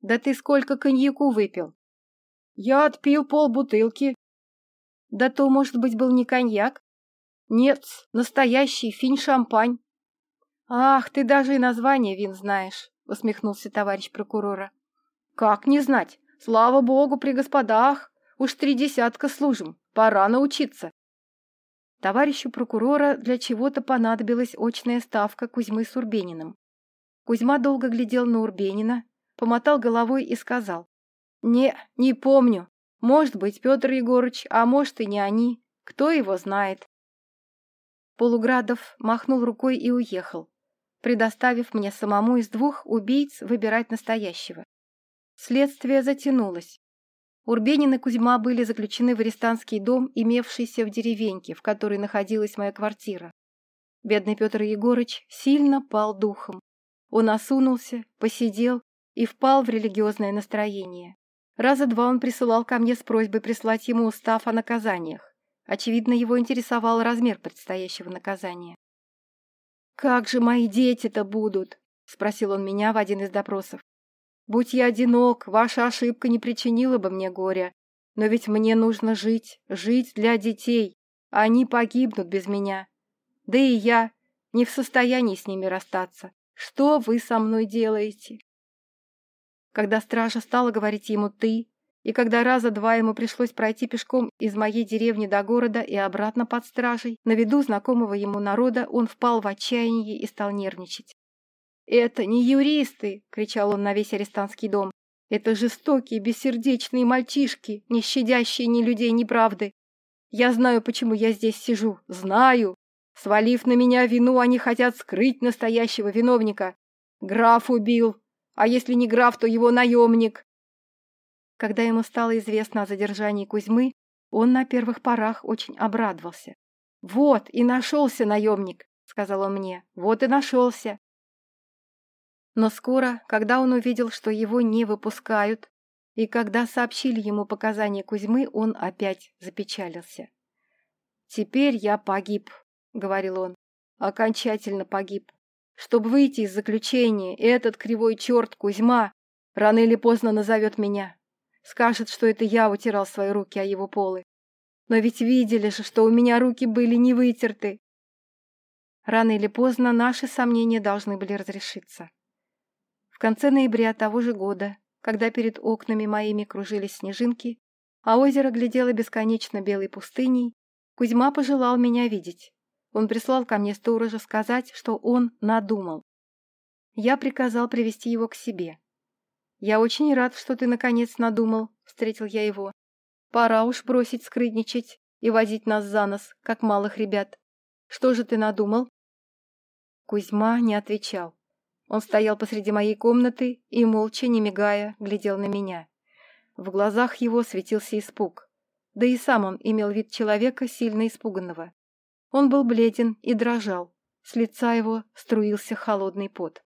«Да ты сколько коньяку выпил?» «Я отпил полбутылки». «Да то, может быть, был не коньяк?» «Нет, настоящий финь-шампань». «Ах, ты даже и название вин знаешь», — усмехнулся товарищ прокурора. «Как не знать? Слава богу, при господах. Уж три десятка служим. Пора научиться». Товарищу прокурора для чего-то понадобилась очная ставка Кузьмы с Урбениным. Кузьма долго глядел на Урбенина, помотал головой и сказал. «Не, не помню. Может быть, Петр Егорыч, а может и не они. Кто его знает?» Полуградов махнул рукой и уехал предоставив мне самому из двух убийц выбирать настоящего. Следствие затянулось. Урбенин и Кузьма были заключены в арестантский дом, имевшийся в деревеньке, в которой находилась моя квартира. Бедный Петр Егорыч сильно пал духом. Он осунулся, посидел и впал в религиозное настроение. Раза два он присылал ко мне с просьбой прислать ему устав о наказаниях. Очевидно, его интересовал размер предстоящего наказания. «Как же мои дети-то будут?» — спросил он меня в один из допросов. «Будь я одинок, ваша ошибка не причинила бы мне горя. Но ведь мне нужно жить, жить для детей, а они погибнут без меня. Да и я не в состоянии с ними расстаться. Что вы со мной делаете?» Когда стража стала говорить ему «ты», и когда раза два ему пришлось пройти пешком из моей деревни до города и обратно под стражей, на виду знакомого ему народа он впал в отчаяние и стал нервничать. «Это не юристы!» — кричал он на весь арестантский дом. «Это жестокие, бессердечные мальчишки, не щадящие ни людей, ни правды. Я знаю, почему я здесь сижу. Знаю. Свалив на меня вину, они хотят скрыть настоящего виновника. Граф убил. А если не граф, то его наемник. Когда ему стало известно о задержании Кузьмы, он на первых порах очень обрадовался. «Вот и нашелся наемник», — сказал он мне. «Вот и нашелся». Но скоро, когда он увидел, что его не выпускают, и когда сообщили ему показания Кузьмы, он опять запечалился. «Теперь я погиб», — говорил он, — «окончательно погиб. Чтобы выйти из заключения, этот кривой черт Кузьма рано или поздно назовет меня. Скажет, что это я утирал свои руки о его полы. Но ведь видели же, что у меня руки были не вытерты. Рано или поздно наши сомнения должны были разрешиться. В конце ноября того же года когда перед окнами моими кружились снежинки, а озеро глядело бесконечно белой пустыней, Кузьма пожелал меня видеть. Он прислал ко мне сторожа сказать, что он надумал. Я приказал привести его к себе. «Я очень рад, что ты наконец надумал», — встретил я его. «Пора уж бросить скрытничать и возить нас за нос, как малых ребят. Что же ты надумал?» Кузьма не отвечал. Он стоял посреди моей комнаты и, молча, не мигая, глядел на меня. В глазах его светился испуг. Да и сам он имел вид человека, сильно испуганного. Он был бледен и дрожал. С лица его струился холодный пот.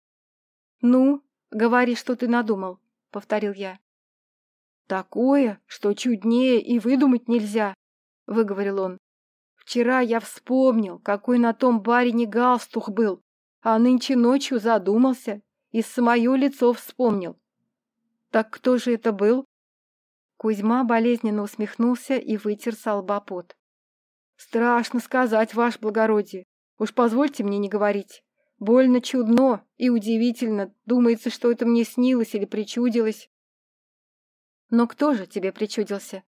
«Ну, говори, что ты надумал», — повторил я. «Такое, что чуднее и выдумать нельзя», — выговорил он. «Вчера я вспомнил, какой на том барине галстух был, а нынче ночью задумался и самое лицо вспомнил. Так кто же это был? Кузьма болезненно усмехнулся и вытер со лба пот. Страшно сказать, ваше благородие. Уж позвольте мне не говорить. Больно чудно и удивительно. Думается, что это мне снилось или причудилось. Но кто же тебе причудился?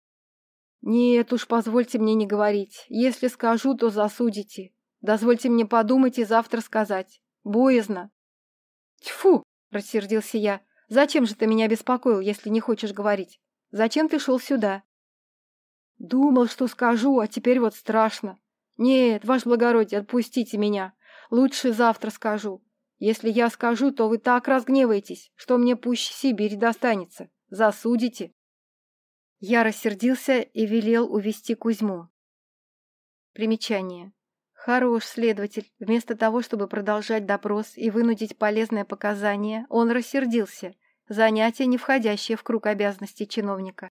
Нет уж, позвольте мне не говорить. Если скажу, то засудите. Дозвольте мне подумать и завтра сказать. Боязно. Тьфу, рассердился я. Зачем же ты меня беспокоил, если не хочешь говорить? Зачем ты шел сюда? Думал, что скажу, а теперь вот страшно. Нет, ваше благородие, отпустите меня. Лучше завтра скажу. Если я скажу, то вы так разгневаетесь, что мне пусть Сибирь достанется. Засудите. Я рассердился и велел увести Кузьму. Примечание. Хорош следователь. Вместо того, чтобы продолжать допрос и вынудить полезное показание, он рассердился. Занятие, не входящее в круг обязанностей чиновника.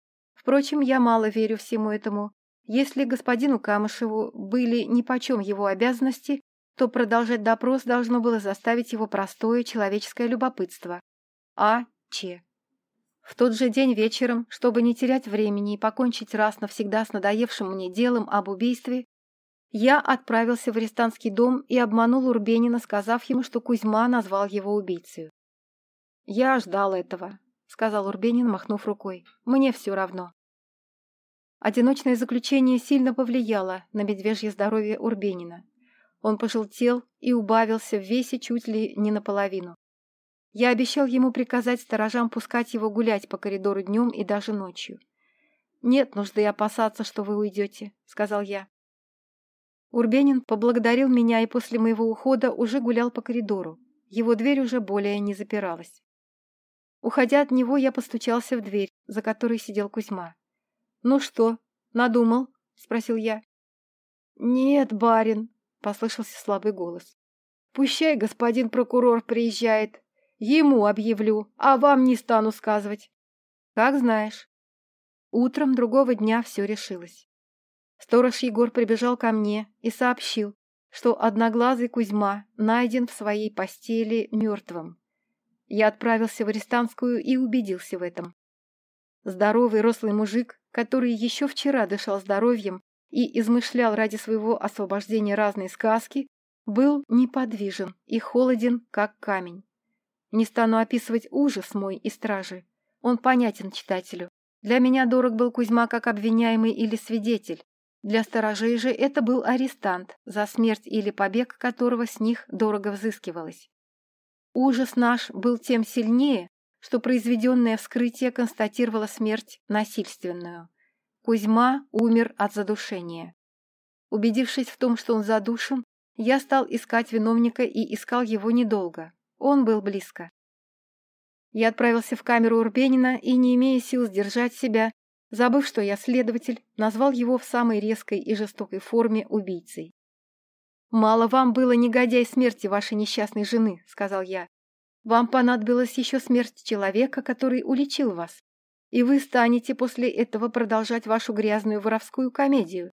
Впрочем, я мало верю всему этому. Если господину Камышеву были нипочем его обязанности, то продолжать допрос должно было заставить его простое человеческое любопытство. А. Ч. В тот же день вечером, чтобы не терять времени и покончить раз навсегда с надоевшим мне делом об убийстве, я отправился в арестантский дом и обманул Урбенина, сказав ему, что Кузьма назвал его убийцей. «Я ждал этого», — сказал Урбенин, махнув рукой. «Мне все равно». Одиночное заключение сильно повлияло на медвежье здоровье Урбенина. Он пожелтел и убавился в весе чуть ли не наполовину. Я обещал ему приказать сторожам пускать его гулять по коридору днем и даже ночью. «Нет нужды опасаться, что вы уйдете», — сказал я. Урбенин поблагодарил меня и после моего ухода уже гулял по коридору. Его дверь уже более не запиралась. Уходя от него, я постучался в дверь, за которой сидел Кузьма. «Ну что, надумал?» — спросил я. «Нет, барин», — послышался слабый голос. «Пущай господин прокурор приезжает. Ему объявлю, а вам не стану сказывать». «Как знаешь». Утром другого дня все решилось. Сторож Егор прибежал ко мне и сообщил, что одноглазый Кузьма найден в своей постели мертвым. Я отправился в арестантскую и убедился в этом. Здоровый рослый мужик, который еще вчера дышал здоровьем и измышлял ради своего освобождения разные сказки, был неподвижен и холоден, как камень. Не стану описывать ужас мой и стражи. Он понятен читателю. Для меня дорог был Кузьма как обвиняемый или свидетель, для сторожей же это был арестант, за смерть или побег которого с них дорого взыскивалось. Ужас наш был тем сильнее, что произведенное вскрытие констатировало смерть насильственную. Кузьма умер от задушения. Убедившись в том, что он задушен, я стал искать виновника и искал его недолго. Он был близко. Я отправился в камеру Урбенина и, не имея сил сдержать себя, забыв, что я следователь, назвал его в самой резкой и жестокой форме убийцей. «Мало вам было негодяй смерти вашей несчастной жены», — сказал я. «Вам понадобилась еще смерть человека, который уличил вас, и вы станете после этого продолжать вашу грязную воровскую комедию».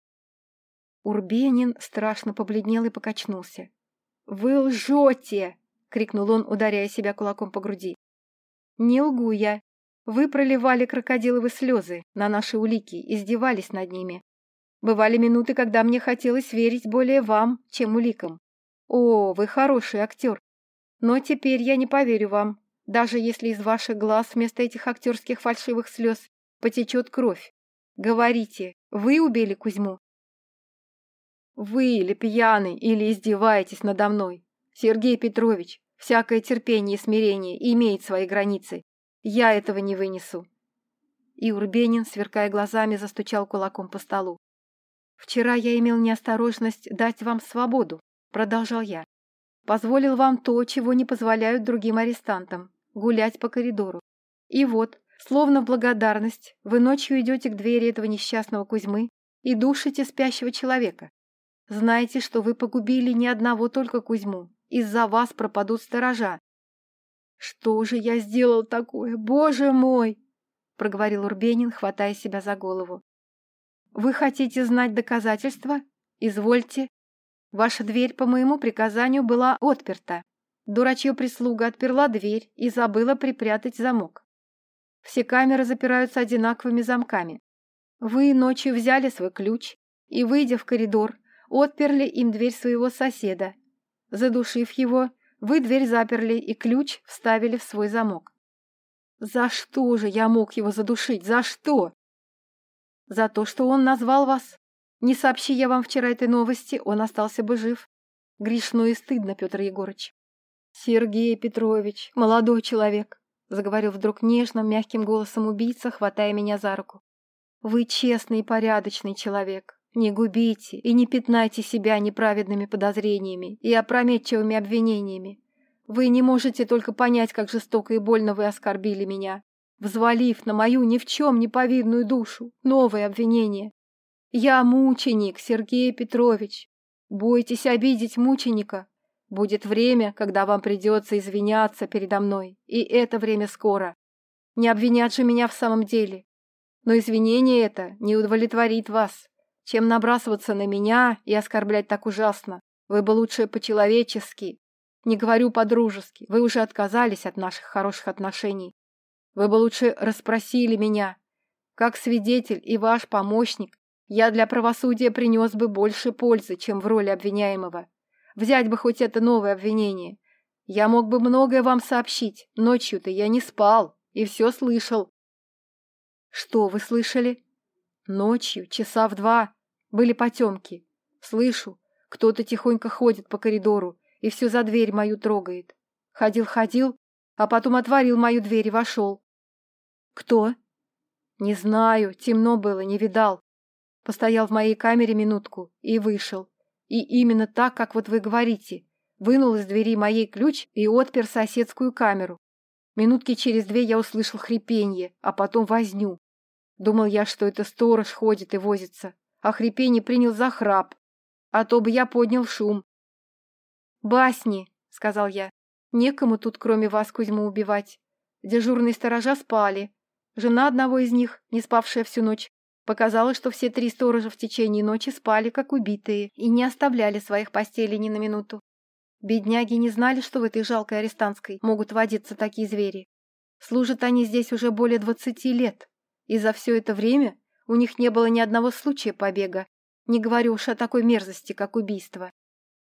Урбенин страшно побледнел и покачнулся. «Вы лжете!» — крикнул он, ударяя себя кулаком по груди. «Не лгу я. Вы проливали крокодиловые слезы на наши улики, издевались над ними. Бывали минуты, когда мне хотелось верить более вам, чем уликам. О, вы хороший актер. Но теперь я не поверю вам, даже если из ваших глаз вместо этих актерских фальшивых слез потечет кровь. Говорите, вы убили Кузьму? Вы или пьяный, или издеваетесь надо мной. Сергей Петрович, Всякое терпение и смирение имеет свои границы. Я этого не вынесу. И Урбенин, сверкая глазами, застучал кулаком по столу. «Вчера я имел неосторожность дать вам свободу», — продолжал я. «Позволил вам то, чего не позволяют другим арестантам — гулять по коридору. И вот, словно в благодарность, вы ночью идете к двери этого несчастного Кузьмы и душите спящего человека. Знаете, что вы погубили не одного только Кузьму, из-за вас пропадут сторожа. «Что же я сделал такое, боже мой!» — проговорил Урбенин, хватая себя за голову. «Вы хотите знать доказательства? Извольте. Ваша дверь по моему приказанию была отперта. Дурачья прислуга отперла дверь и забыла припрятать замок. Все камеры запираются одинаковыми замками. Вы ночью взяли свой ключ и, выйдя в коридор, отперли им дверь своего соседа Задушив его, вы дверь заперли и ключ вставили в свой замок. За что же я мог его задушить? За что? За то, что он назвал вас. Не сообщи я вам вчера этой новости, он остался бы жив. Грешно и стыдно, Петр Егорыч. Сергей Петрович, молодой человек, заговорил вдруг нежным, мягким голосом убийца, хватая меня за руку. Вы честный и порядочный человек. Не губите и не пятнайте себя неправедными подозрениями и опрометчивыми обвинениями. Вы не можете только понять, как жестоко и больно вы оскорбили меня, взвалив на мою ни в чем не повинную душу новые обвинения. Я мученик, Сергей Петрович. Бойтесь обидеть мученика. Будет время, когда вам придется извиняться передо мной, и это время скоро. Не обвинят же меня в самом деле. Но извинение это не удовлетворит вас чем набрасываться на меня и оскорблять так ужасно. Вы бы лучше по-человечески, не говорю по-дружески, вы уже отказались от наших хороших отношений. Вы бы лучше расспросили меня. Как свидетель и ваш помощник, я для правосудия принес бы больше пользы, чем в роли обвиняемого. Взять бы хоть это новое обвинение. Я мог бы многое вам сообщить. Ночью-то я не спал и все слышал. Что вы слышали? Ночью, часа в два, были потемки. Слышу, кто-то тихонько ходит по коридору и все за дверь мою трогает. Ходил-ходил, а потом отворил мою дверь и вошел. Кто? Не знаю, темно было, не видал. Постоял в моей камере минутку и вышел. И именно так, как вот вы говорите. Вынул из двери моей ключ и отпер соседскую камеру. Минутки через две я услышал хрипенье, а потом возню. Думал я, что это сторож ходит и возится, а хрипение принял за храп, а то бы я поднял шум. «Басни», — сказал я, — «некому тут, кроме вас, Кузьму, убивать. Дежурные сторожа спали. Жена одного из них, не спавшая всю ночь, показала, что все три сторожа в течение ночи спали, как убитые, и не оставляли своих постелей ни на минуту. Бедняги не знали, что в этой жалкой арестантской могут водиться такие звери. Служат они здесь уже более двадцати лет, и за все это время у них не было ни одного случая побега, не говорю уж о такой мерзости, как убийство.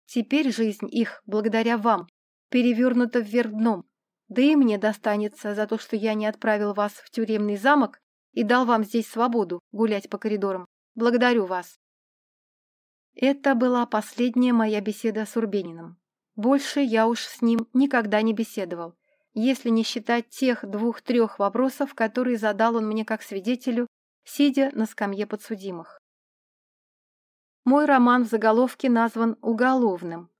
Теперь жизнь их, благодаря вам, перевернута вверх дном, да и мне достанется за то, что я не отправил вас в тюремный замок и дал вам здесь свободу гулять по коридорам. Благодарю вас. Это была последняя моя беседа с Урбениным. Больше я уж с ним никогда не беседовал если не считать тех двух-трех вопросов, которые задал он мне как свидетелю сидя на скамье подсудимых. Мой роман в заголовке назван «Уголовным»,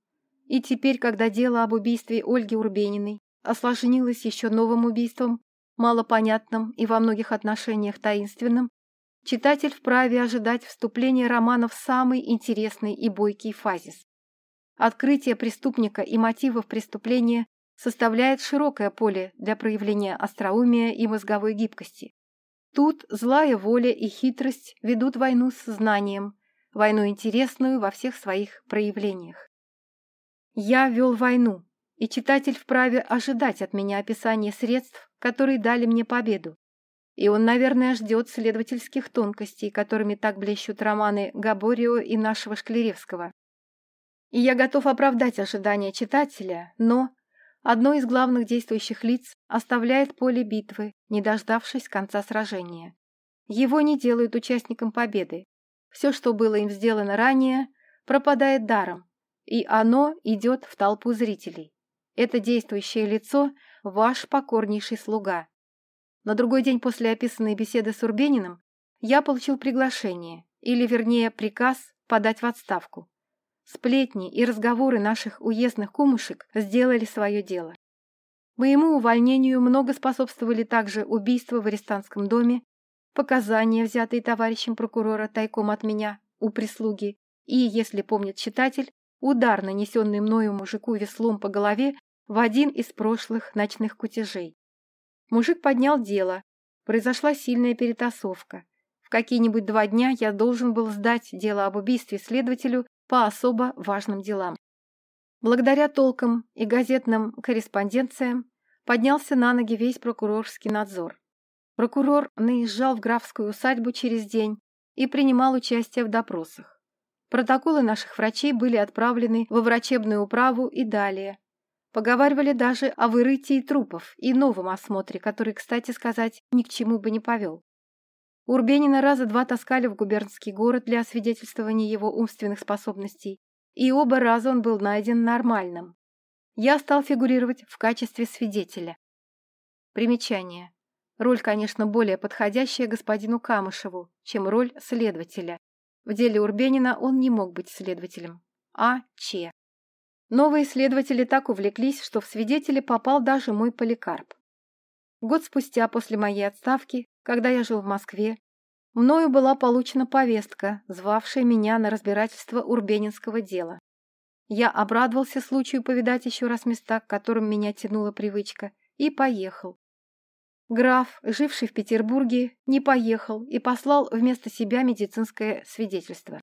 и теперь, когда дело об убийстве Ольги Урбениной осложнилось еще новым убийством, малопонятным и во многих отношениях таинственным, читатель вправе ожидать вступления романа в самый интересный и бойкий фазис. Открытие преступника и мотивов преступления составляет широкое поле для проявления остроумия и мозговой гибкости. Тут злая воля и хитрость ведут войну с знанием, войну интересную во всех своих проявлениях. Я вел войну, и читатель вправе ожидать от меня описания средств, которые дали мне победу. И он, наверное, ждет следовательских тонкостей, которыми так блещут романы Габорио и нашего Шклеревского. И я готов оправдать ожидания читателя, но одно из главных действующих лиц оставляет поле битвы, не дождавшись конца сражения. Его не делают участником победы. Все, что было им сделано ранее, пропадает даром, и оно идет в толпу зрителей. Это действующее лицо – ваш покорнейший слуга. На другой день после описанной беседы с Урбениным я получил приглашение, или, вернее, приказ подать в отставку. Сплетни и разговоры наших уездных кумушек сделали свое дело. Моему увольнению много способствовали также убийства в арестантском доме, показания, взятые товарищем прокурора тайком от меня, у прислуги, и, если помнит читатель, удар, нанесенный мною мужику веслом по голове в один из прошлых ночных кутежей. Мужик поднял дело, произошла сильная перетасовка. В какие-нибудь два дня я должен был сдать дело об убийстве следователю по особо важным делам. Благодаря толкам и газетным корреспонденциям поднялся на ноги весь прокурорский надзор. Прокурор наезжал в графскую усадьбу через день и принимал участие в допросах. Протоколы наших врачей были отправлены во врачебную управу и далее. Поговаривали даже о вырытии трупов и новом осмотре, который, кстати сказать, ни к чему бы не повел. Урбенина раза два таскали в губернский город для освидетельствования его умственных способностей, и оба раза он был найден нормальным. Я стал фигурировать в качестве свидетеля. Примечание. Роль, конечно, более подходящая господину Камышеву, чем роль следователя. В деле Урбенина он не мог быть следователем. А. Че. Новые следователи так увлеклись, что в свидетели попал даже мой поликарп. Год спустя после моей отставки, когда я жил в Москве, мною была получена повестка, звавшая меня на разбирательство урбенинского дела. Я обрадовался случаю повидать еще раз места, к которым меня тянула привычка, и поехал. Граф, живший в Петербурге, не поехал и послал вместо себя медицинское свидетельство.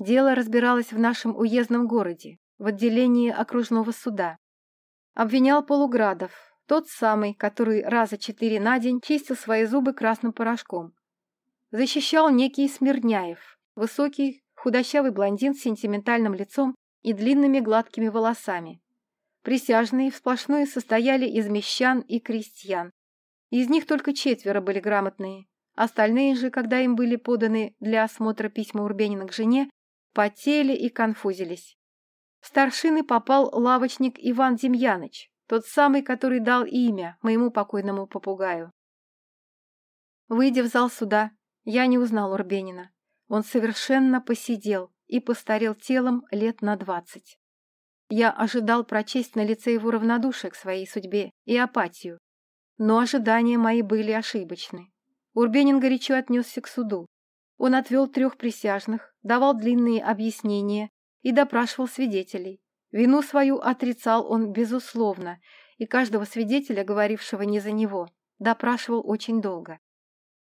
Дело разбиралось в нашем уездном городе, в отделении окружного суда. Обвинял Полуградов, тот самый, который раза четыре на день чистил свои зубы красным порошком. Защищал некий Смирняев, высокий, худощавый блондин с сентиментальным лицом и длинными гладкими волосами. Присяжные всплошную состояли из мещан и крестьян, из них только четверо были грамотные. Остальные же, когда им были поданы для осмотра письма Урбенина к жене, потели и конфузились. Старшины попал лавочник Иван Демьяныч, тот самый, который дал имя моему покойному попугаю. Выйдя в зал суда, я не узнал Урбенина. Он совершенно посидел и постарел телом лет на двадцать. Я ожидал прочесть на лице его равнодушие к своей судьбе и апатию, но ожидания мои были ошибочны. Урбенин горячо отнесся к суду. Он отвел трех присяжных, давал длинные объяснения и допрашивал свидетелей. Вину свою отрицал он безусловно, и каждого свидетеля, говорившего не за него, допрашивал очень долго.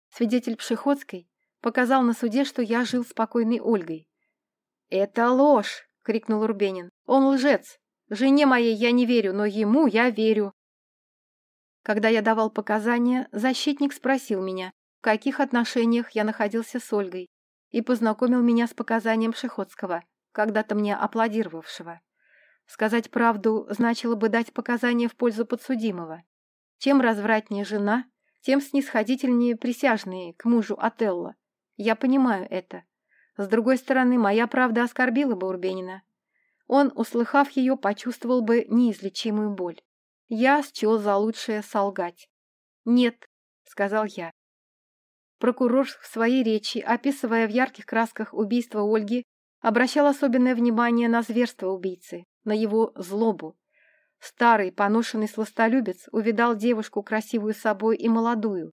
Свидетель Пшеходской показал на суде, что я жил спокойной Ольгой. «Это ложь!» — крикнул Урбенин. «Он лжец! Жене моей я не верю, но ему я верю. Когда я давал показания, защитник спросил меня, в каких отношениях я находился с Ольгой, и познакомил меня с показанием Шехотского, когда-то мне аплодировавшего. Сказать правду значило бы дать показания в пользу подсудимого. Чем развратнее жена, тем снисходительнее присяжные к мужу Отелло. Я понимаю это. С другой стороны, моя правда оскорбила бы Урбенина. Он, услыхав ее, почувствовал бы неизлечимую боль. Я счел за лучшее солгать. «Нет», — сказал я. Прокурор в своей речи, описывая в ярких красках убийство Ольги, обращал особенное внимание на зверство убийцы, на его злобу. Старый, поношенный сластолюбец увидал девушку красивую собой и молодую.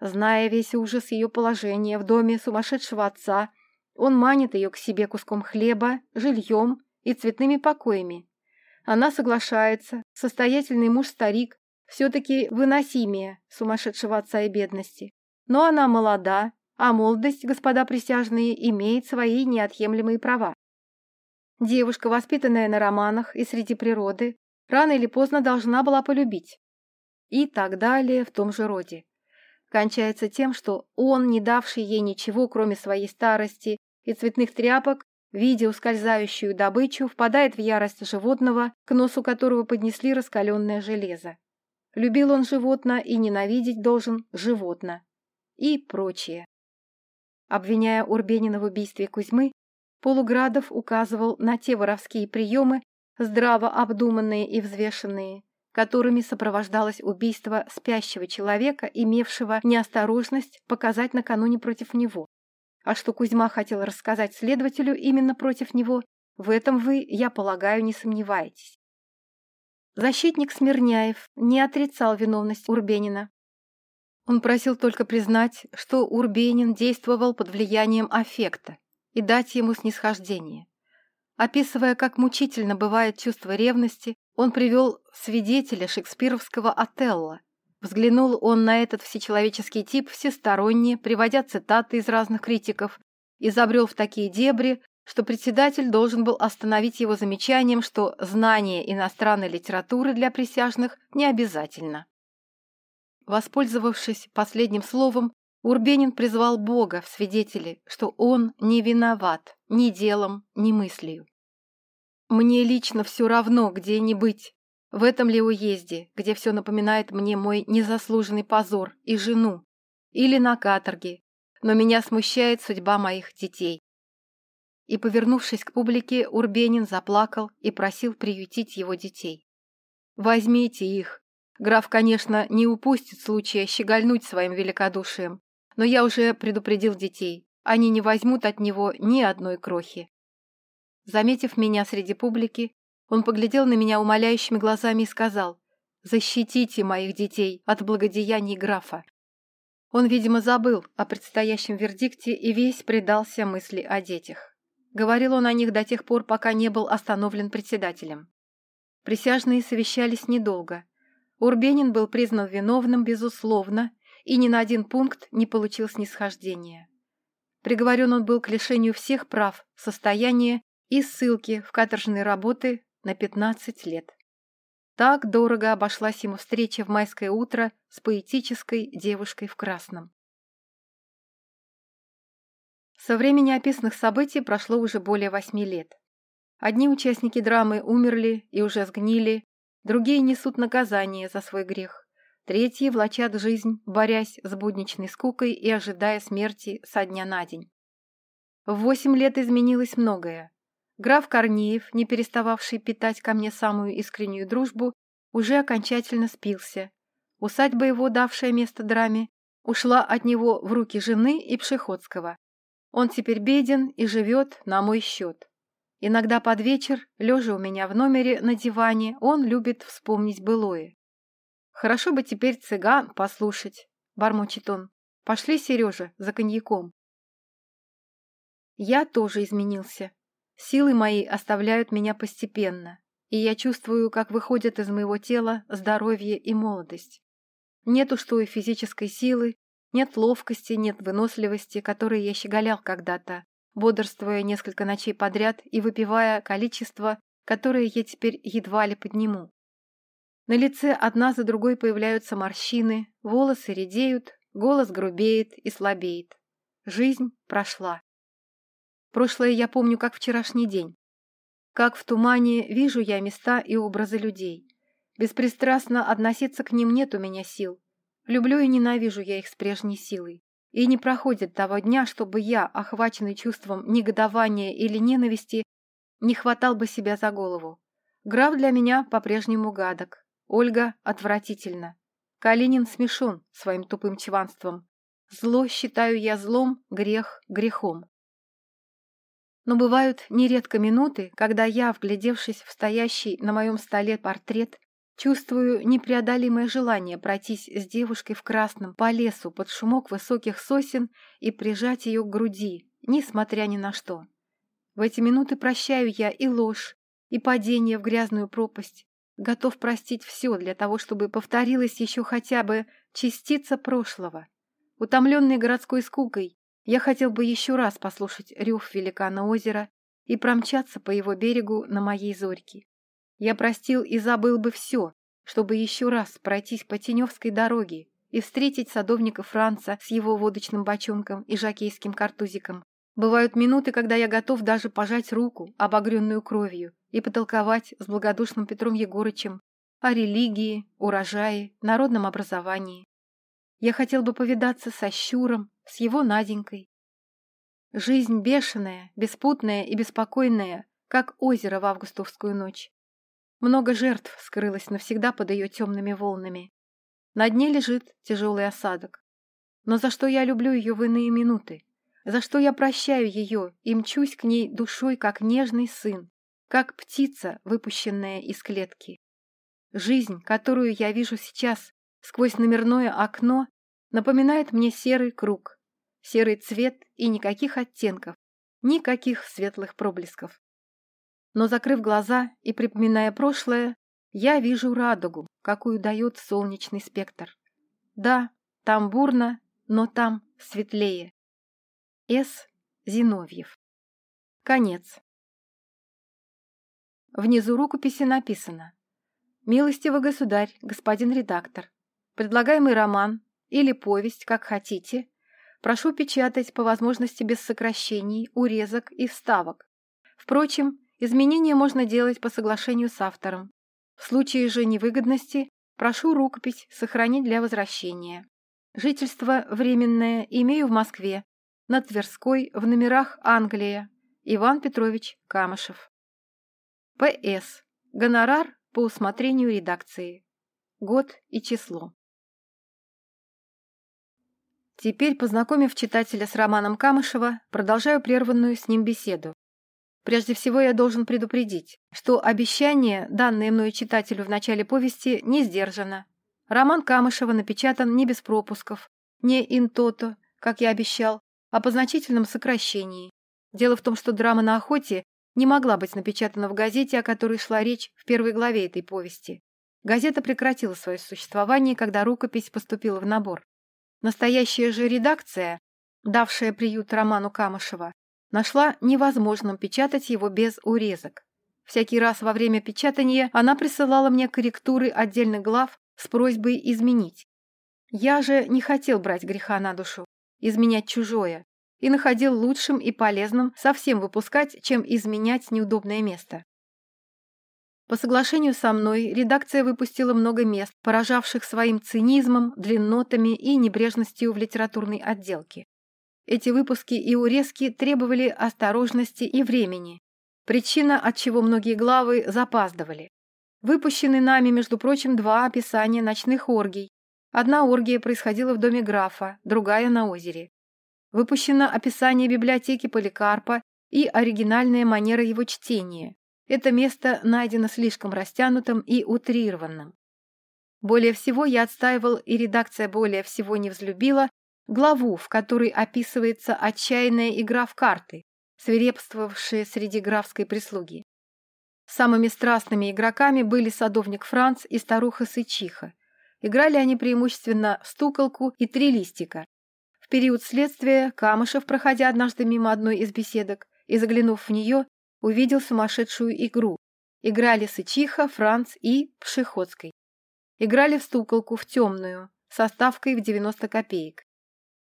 Зная весь ужас ее положения в доме сумасшедшего отца, он манит ее к себе куском хлеба, жильем и цветными покоями. Она соглашается, состоятельный муж-старик, все-таки выносимее сумасшедшего отца и бедности. Но она молода, а молодость, господа присяжные, имеет свои неотъемлемые права. Девушка, воспитанная на романах и среди природы, рано или поздно должна была полюбить. И так далее в том же роде. Кончается тем, что он, не давший ей ничего, кроме своей старости и цветных тряпок, видя ускользающую добычу, впадает в ярость животного, к носу которого поднесли раскаленное железо. Любил он животное и ненавидеть должен животное. И прочее. Обвиняя Урбенина в убийстве Кузьмы, Полуградов указывал на те воровские приемы, здраво обдуманные и взвешенные, которыми сопровождалось убийство спящего человека, имевшего неосторожность показать накануне против него. А что Кузьма хотел рассказать следователю именно против него, в этом вы, я полагаю, не сомневаетесь. Защитник Смирняев не отрицал виновность Урбенина. Он просил только признать, что Урбенин действовал под влиянием аффекта и дать ему снисхождение. Описывая, как мучительно бывает чувство ревности, он привел свидетеля шекспировского Отелло. Взглянул он на этот всечеловеческий тип всесторонне, приводя цитаты из разных критиков, и забрел в такие дебри, что председатель должен был остановить его замечанием, что знание иностранной литературы для присяжных не обязательно. Воспользовавшись последним словом, Урбенин призвал Бога в свидетели, что он не виноват ни делом, ни мыслью. Мне лично все равно, где не быть. В этом ли уезде, где все напоминает мне мой незаслуженный позор и жену. Или на каторге. Но меня смущает судьба моих детей. И, повернувшись к публике, Урбенин заплакал и просил приютить его детей. «Возьмите их. Граф, конечно, не упустит случая щегольнуть своим великодушием, но я уже предупредил детей. Они не возьмут от него ни одной крохи. Заметив меня среди публики, он поглядел на меня умоляющими глазами и сказал «Защитите моих детей от благодеяний графа». Он, видимо, забыл о предстоящем вердикте и весь предался мысли о детях. Говорил он о них до тех пор, пока не был остановлен председателем. Присяжные совещались недолго. Урбенин был признан виновным, безусловно, и ни на один пункт не получил снисхождения. Приговорен он был к лишению всех прав, состояния и ссылки в каторжные работы на 15 лет. Так дорого обошлась ему встреча в майское утро с поэтической девушкой в красном. Со времени описанных событий прошло уже более восьми лет. Одни участники драмы умерли и уже сгнили, другие несут наказание за свой грех, третьи влачат жизнь, борясь с будничной скукой и ожидая смерти со дня на день. В восемь лет изменилось многое. Граф Корнеев, не перестававший питать ко мне самую искреннюю дружбу, уже окончательно спился. Усадьба его, давшая место драме, ушла от него в руки жены и Пшеходского. Он теперь беден и живет на мой счет. Иногда под вечер, лежа у меня в номере на диване, он любит вспомнить былое. «Хорошо бы теперь цыган послушать», — бормочет он. «Пошли, Сережа, за коньяком». Я тоже изменился. Силы мои оставляют меня постепенно, и я чувствую, как выходят из моего тела здоровье и молодость. Нет уж той физической силы, нет ловкости, нет выносливости, которые я щеголял когда-то, бодрствуя несколько ночей подряд и выпивая количество, которое я теперь едва ли подниму. На лице одна за другой появляются морщины, волосы редеют, голос грубеет и слабеет. Жизнь прошла. Прошлое я помню как вчерашний день. Как в тумане вижу я места и образы людей. Беспристрастно относиться к ним нет у меня сил. Люблю и ненавижу я их с прежней силой. И не проходит того дня, чтобы я, охваченный чувством негодования или ненависти, не хватал бы себя за голову. Граф для меня по-прежнему гадок. Ольга отвратительна. Калинин смешон своим тупым чванством. Зло считаю я злом, грех грехом. Но бывают нередко минуты, когда я, вглядевшись в стоящий на моем столе портрет, чувствую непреодолимое желание пройтись с девушкой в красном по лесу под шумок высоких сосен и прижать ее к груди, несмотря ни на что. В эти минуты прощаю я и ложь, и падение в грязную пропасть, готов простить все для того, чтобы повторилась еще хотя бы частица прошлого. Утомленный городской скукой, я хотел бы еще раз послушать рев великана озера и промчаться по его берегу на моей зорьке. Я простил и забыл бы все, чтобы еще раз пройтись по Теневской дороге и встретить садовника Франца с его водочным бочонком и жакейским картузиком. Бывают минуты, когда я готов даже пожать руку, обогренную кровью, и потолковать с благодушным Петром Егорычем о религии, урожае, народном образовании. Я хотел бы повидаться со Щуром, с его Наденькой. Жизнь бешеная, беспутная и беспокойная, как озеро в августовскую ночь. Много жертв скрылось навсегда под ее темными волнами. На дне лежит тяжелый осадок. Но за что я люблю ее в иные минуты? За что я прощаю ее и мчусь к ней душой, как нежный сын, как птица, выпущенная из клетки? Жизнь, которую я вижу сейчас сквозь номерное окно, напоминает мне серый круг, серый цвет и никаких оттенков, никаких светлых проблесков. Но, закрыв глаза и припоминая прошлое, я вижу радугу, какую дает солнечный спектр. Да, там бурно, но там светлее. С. Зиновьев. Конец. Внизу рукописи написано «Милостивый государь, господин редактор, предлагаемый роман или повесть, как хотите, Прошу печатать по возможности без сокращений, урезок и вставок. Впрочем, изменения можно делать по соглашению с автором. В случае же невыгодности прошу рукопись сохранить для возвращения. Жительство временное имею в Москве, на Тверской, в номерах Англия. Иван Петрович Камышев. П.С. Гонорар по усмотрению редакции. Год и число. Теперь, познакомив читателя с романом Камышева, продолжаю прерванную с ним беседу. Прежде всего я должен предупредить, что обещание, данное мною читателю в начале повести, не сдержано. Роман Камышева напечатан не без пропусков, не интото, как я обещал, а по значительном сокращении. Дело в том, что драма на охоте не могла быть напечатана в газете, о которой шла речь в первой главе этой повести. Газета прекратила свое существование, когда рукопись поступила в набор. Настоящая же редакция, давшая приют роману Камышева, нашла невозможным печатать его без урезок. Всякий раз во время печатания она присылала мне корректуры отдельных глав с просьбой изменить. Я же не хотел брать греха на душу, изменять чужое, и находил лучшим и полезным совсем выпускать, чем изменять неудобное место. По соглашению со мной редакция выпустила много мест, поражавших своим цинизмом, длиннотами и небрежностью в литературной отделке. Эти выпуски и урезки требовали осторожности и времени, причина, от чего многие главы запаздывали. Выпущены нами, между прочим, два описания ночных оргий. Одна оргия происходила в доме графа, другая на озере. Выпущено описание библиотеки Поликарпа и оригинальная манера его чтения. Это место найдено слишком растянутым и утрированным. Более всего я отстаивал, и редакция более всего не взлюбила, главу, в которой описывается отчаянная игра в карты, свирепствовавшая среди графской прислуги. Самыми страстными игроками были садовник Франц и старуха Сычиха. Играли они преимущественно в стуколку и три листика. В период следствия Камышев, проходя однажды мимо одной из беседок и заглянув в нее, увидел сумасшедшую игру. Играли Сычиха, Франц и Пшеходской. Играли в стуколку, в темную, со ставкой в 90 копеек.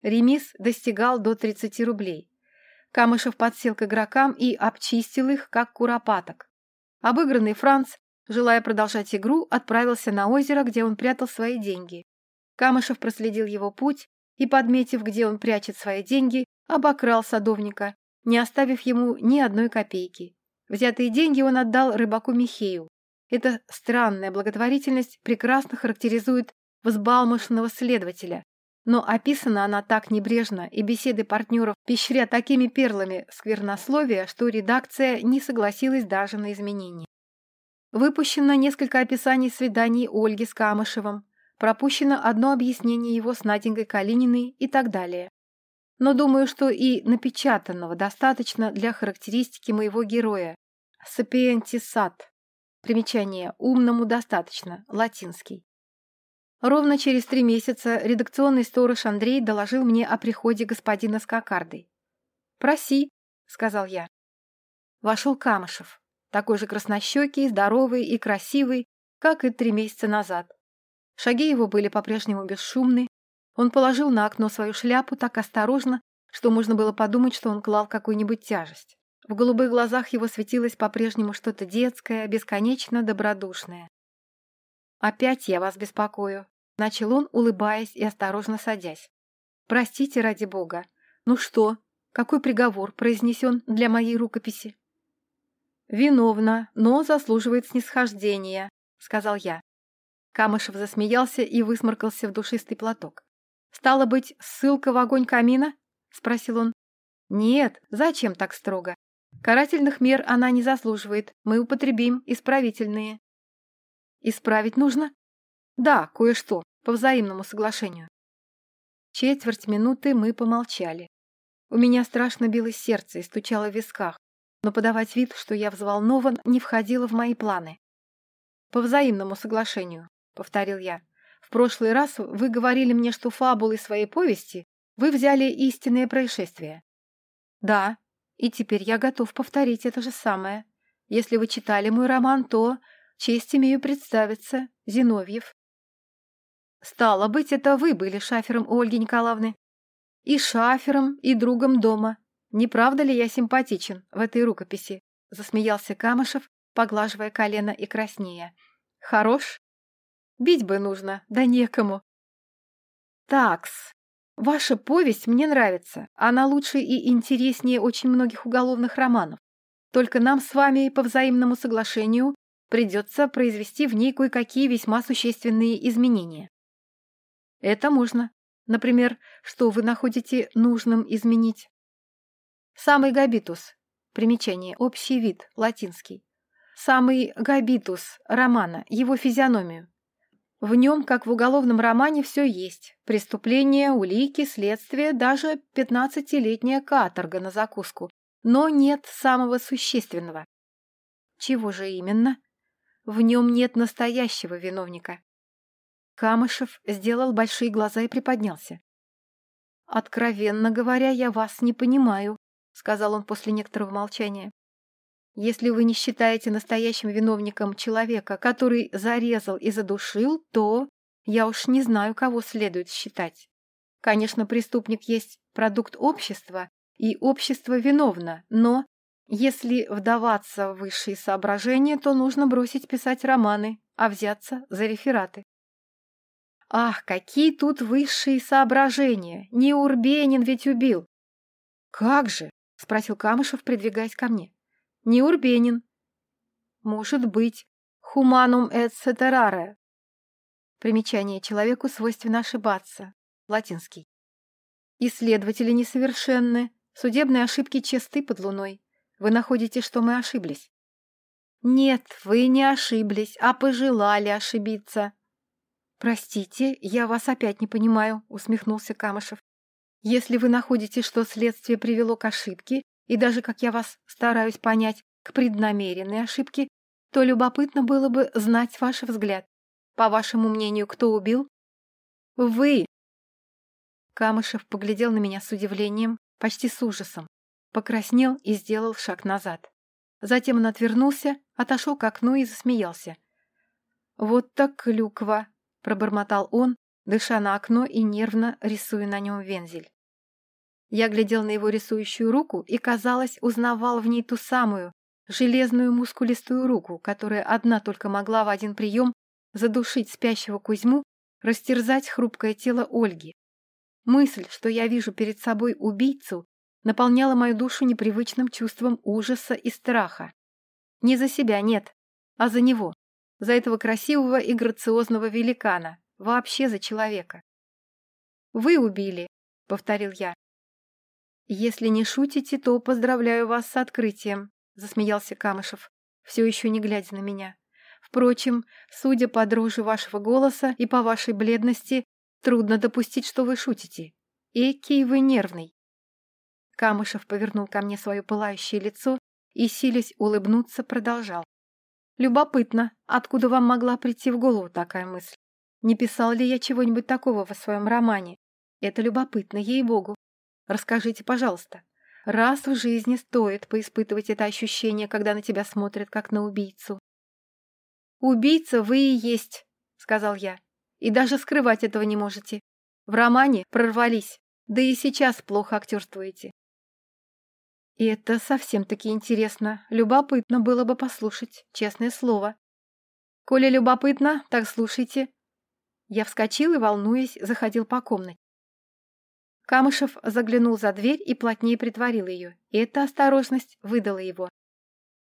Ремис достигал до 30 рублей. Камышев подсел к игрокам и обчистил их, как куропаток. Обыгранный Франц, желая продолжать игру, отправился на озеро, где он прятал свои деньги. Камышев проследил его путь и, подметив, где он прячет свои деньги, обокрал садовника не оставив ему ни одной копейки. Взятые деньги он отдал рыбаку Михею. Эта странная благотворительность прекрасно характеризует взбалмошного следователя, Но описана она так небрежно, и беседы партнеров пещря такими перлами сквернословия, что редакция не согласилась даже на изменения. Выпущено несколько описаний свиданий Ольги с Камышевым, пропущено одно объяснение его с Наденькой Калининой и так далее. Но думаю, что и напечатанного достаточно для характеристики моего героя. Сапиентисат. Примечание «умному достаточно», латинский. Ровно через три месяца редакционный сторож Андрей доложил мне о приходе господина с кокардой. «Проси», — сказал я. Вошел Камышев, такой же краснощекий, здоровый и красивый, как и три месяца назад. Шаги его были по-прежнему бесшумны. Он положил на окно свою шляпу так осторожно, что можно было подумать, что он клал какую-нибудь тяжесть. В голубых глазах его светилось по-прежнему что-то детское, бесконечно добродушное. «Опять я вас беспокою», — начал он, улыбаясь и осторожно садясь. «Простите ради бога. Ну что, какой приговор произнесен для моей рукописи?» «Виновна, но заслуживает снисхождения», — сказал я. Камышев засмеялся и высморкался в душистый платок. «Стало быть, ссылка в огонь камина?» — спросил он. «Нет, зачем так строго? Карательных мер она не заслуживает, мы употребим исправительные». «Исправить нужно?» «Да, кое-что, по взаимному соглашению». Четверть минуты мы помолчали. У меня страшно билось сердце и стучало в висках, но подавать вид, что я взволнован, не входило в мои планы. По взаимному соглашению повторил я. «В прошлый раз вы говорили мне, что фабулы своей повести вы взяли истинное происшествие». «Да, и теперь я готов повторить это же самое. Если вы читали мой роман, то честь имею представиться, Зиновьев». «Стало быть, это вы были шафером Ольги Николаевны?» «И шафером, и другом дома. Не правда ли я симпатичен в этой рукописи?» — засмеялся Камышев, поглаживая колено и краснея. «Хорош?» Бить бы нужно, да некому. Такс. Ваша повесть мне нравится. Она лучше и интереснее очень многих уголовных романов. Только нам с вами по взаимному соглашению придется произвести в ней кое-какие весьма существенные изменения. Это можно. Например, что вы находите нужным изменить? Самый габитус. Примечание. Общий вид. Латинский. Самый габитус романа. Его физиономию. В нем, как в уголовном романе, все есть. Преступление, улики, следствие, даже пятнадцатилетняя каторга на закуску. Но нет самого существенного. Чего же именно? В нем нет настоящего виновника. Камышев сделал большие глаза и приподнялся. «Откровенно говоря, я вас не понимаю», — сказал он после некоторого молчания. Если вы не считаете настоящим виновником человека, который зарезал и задушил, то я уж не знаю, кого следует считать. Конечно, преступник есть продукт общества, и общество виновно, но если вдаваться в высшие соображения, то нужно бросить писать романы, а взяться за рефераты. Ах, какие тут высшие соображения! Не Урбенин ведь убил! Как же? — спросил Камышев, придвигаясь ко мне. Не Урбенин. Может быть. Хуманум et ceterare. Примечание человеку свойственно ошибаться. Латинский. Исследователи несовершенны. Судебные ошибки чисты под луной. Вы находите, что мы ошиблись? Нет, вы не ошиблись, а пожелали ошибиться. Простите, я вас опять не понимаю, усмехнулся Камышев. Если вы находите, что следствие привело к ошибке, и даже, как я вас стараюсь понять, к преднамеренной ошибке, то любопытно было бы знать ваш взгляд. По вашему мнению, кто убил? Вы! Камышев поглядел на меня с удивлением, почти с ужасом, покраснел и сделал шаг назад. Затем он отвернулся, отошел к окну и засмеялся. «Вот так клюква!» — пробормотал он, дыша на окно и нервно рисуя на нем вензель. Я глядел на его рисующую руку и, казалось, узнавал в ней ту самую, железную мускулистую руку, которая одна только могла в один прием задушить спящего Кузьму, растерзать хрупкое тело Ольги. Мысль, что я вижу перед собой убийцу, наполняла мою душу непривычным чувством ужаса и страха. Не за себя, нет, а за него, за этого красивого и грациозного великана, вообще за человека. Вы убили, повторил я. Если не шутите, то поздравляю вас с открытием, засмеялся Камышев, все еще не глядя на меня. Впрочем, судя по дрожи вашего голоса и по вашей бледности, трудно допустить, что вы шутите. Экий вы нервный. Камышев повернул ко мне свое пылающее лицо и, силясь улыбнуться, продолжал. Любопытно, откуда вам могла прийти в голову такая мысль? Не писал ли я чего-нибудь такого в своем романе? Это любопытно, ей-богу. Расскажите, пожалуйста. Раз в жизни стоит поиспытывать это ощущение, когда на тебя смотрят, как на убийцу. «Убийца вы и есть», — сказал я. «И даже скрывать этого не можете. В романе прорвались, да и сейчас плохо актерствуете». И это совсем-таки интересно. Любопытно было бы послушать, честное слово. Коли любопытно, так слушайте. Я вскочил и, волнуясь, заходил по комнате. Камышев заглянул за дверь и плотнее притворил ее. И эта осторожность выдала его.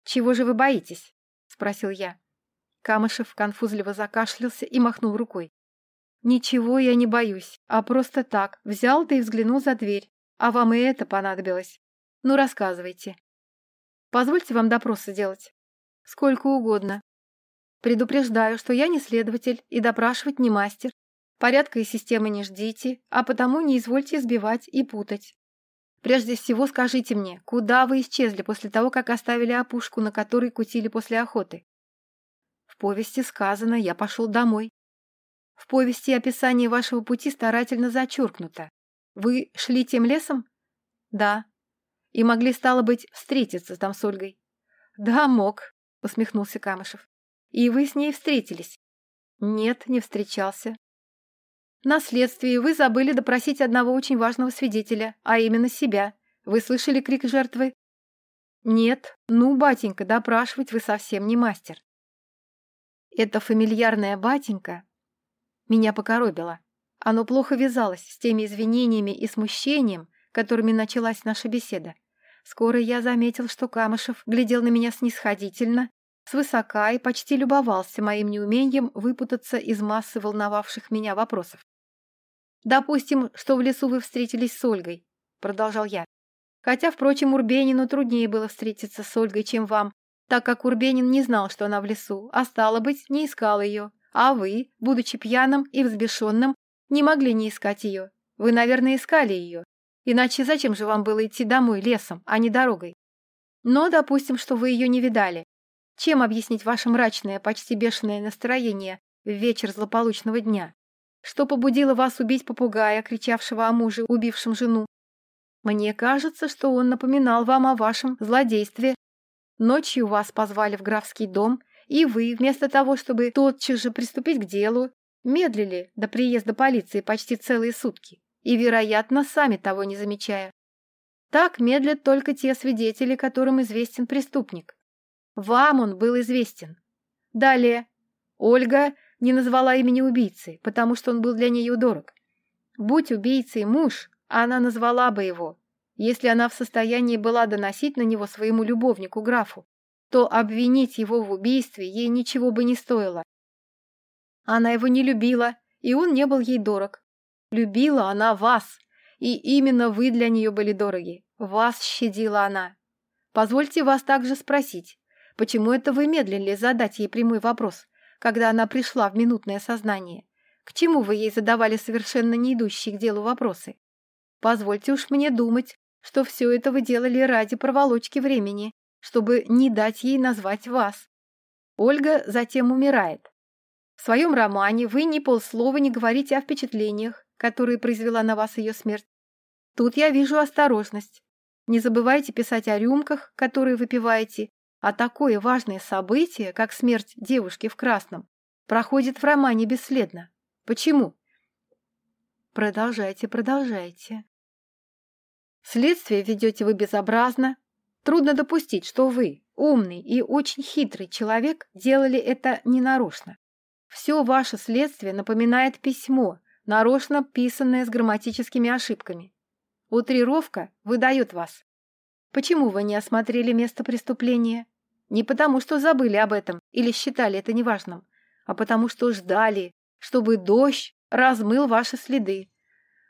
«Чего же вы боитесь?» — спросил я. Камышев конфузливо закашлялся и махнул рукой. «Ничего я не боюсь, а просто так, взял да и взглянул за дверь. А вам и это понадобилось. Ну, рассказывайте. Позвольте вам допросы делать. Сколько угодно. Предупреждаю, что я не следователь и допрашивать не мастер. Порядка и системы не ждите, а потому не извольте сбивать и путать. Прежде всего скажите мне, куда вы исчезли после того, как оставили опушку, на которой кутили после охоты? В повести сказано «я пошел домой». В повести описание вашего пути старательно зачеркнуто. Вы шли тем лесом? Да. И могли, стало быть, встретиться там с Ольгой? Да, мог, усмехнулся Камышев. И вы с ней встретились? Нет, не встречался. На следствии вы забыли допросить одного очень важного свидетеля, а именно себя. Вы слышали крик жертвы? Нет, ну, батенька, допрашивать вы совсем не мастер. Это фамильярное батенька меня покоробило. Оно плохо вязалось с теми извинениями и смущением, которыми началась наша беседа. Скоро я заметил, что Камышев глядел на меня снисходительно, свысока и почти любовался моим неумением выпутаться из массы волновавших меня вопросов. «Допустим, что в лесу вы встретились с Ольгой», — продолжал я. Хотя, впрочем, Урбенину труднее было встретиться с Ольгой, чем вам, так как Урбенин не знал, что она в лесу, а, стало быть, не искал ее. А вы, будучи пьяным и взбешенным, не могли не искать ее. Вы, наверное, искали ее. Иначе зачем же вам было идти домой лесом, а не дорогой? Но допустим, что вы ее не видали. Чем объяснить ваше мрачное, почти бешеное настроение в вечер злополучного дня? Что побудило вас убить попугая, кричавшего о муже, убившем жену? Мне кажется, что он напоминал вам о вашем злодействе. Ночью вас позвали в графский дом, и вы, вместо того, чтобы тотчас же приступить к делу, медлили до приезда полиции почти целые сутки и, вероятно, сами того не замечая. Так медлят только те свидетели, которым известен преступник. Вам он был известен. Далее. Ольга не назвала имени убийцы, потому что он был для нее дорог. Будь убийцей муж, она назвала бы его. Если она в состоянии была доносить на него своему любовнику графу, то обвинить его в убийстве ей ничего бы не стоило. Она его не любила, и он не был ей дорог. Любила она вас, и именно вы для нее были дороги. Вас щадила она. Позвольте вас также спросить, почему это вы медлили задать ей прямой вопрос, когда она пришла в минутное сознание? К чему вы ей задавали совершенно не идущие к делу вопросы? Позвольте уж мне думать, что все это вы делали ради проволочки времени, чтобы не дать ей назвать вас. Ольга затем умирает. В своем романе вы ни полслова не говорите о впечатлениях, которые произвела на вас ее смерть. Тут я вижу осторожность. Не забывайте писать о рюмках, которые выпиваете, а такое важное событие, как смерть девушки в красном, проходит в романе бесследно. Почему? Продолжайте, продолжайте. Следствие ведете вы безобразно. Трудно допустить, что вы, умный и очень хитрый человек, делали это ненарочно. Все ваше следствие напоминает письмо, нарочно писанное с грамматическими ошибками. Утрировка выдает вас. Почему вы не осмотрели место преступления? Не потому, что забыли об этом или считали это неважным, а потому, что ждали, чтобы дождь размыл ваши следы.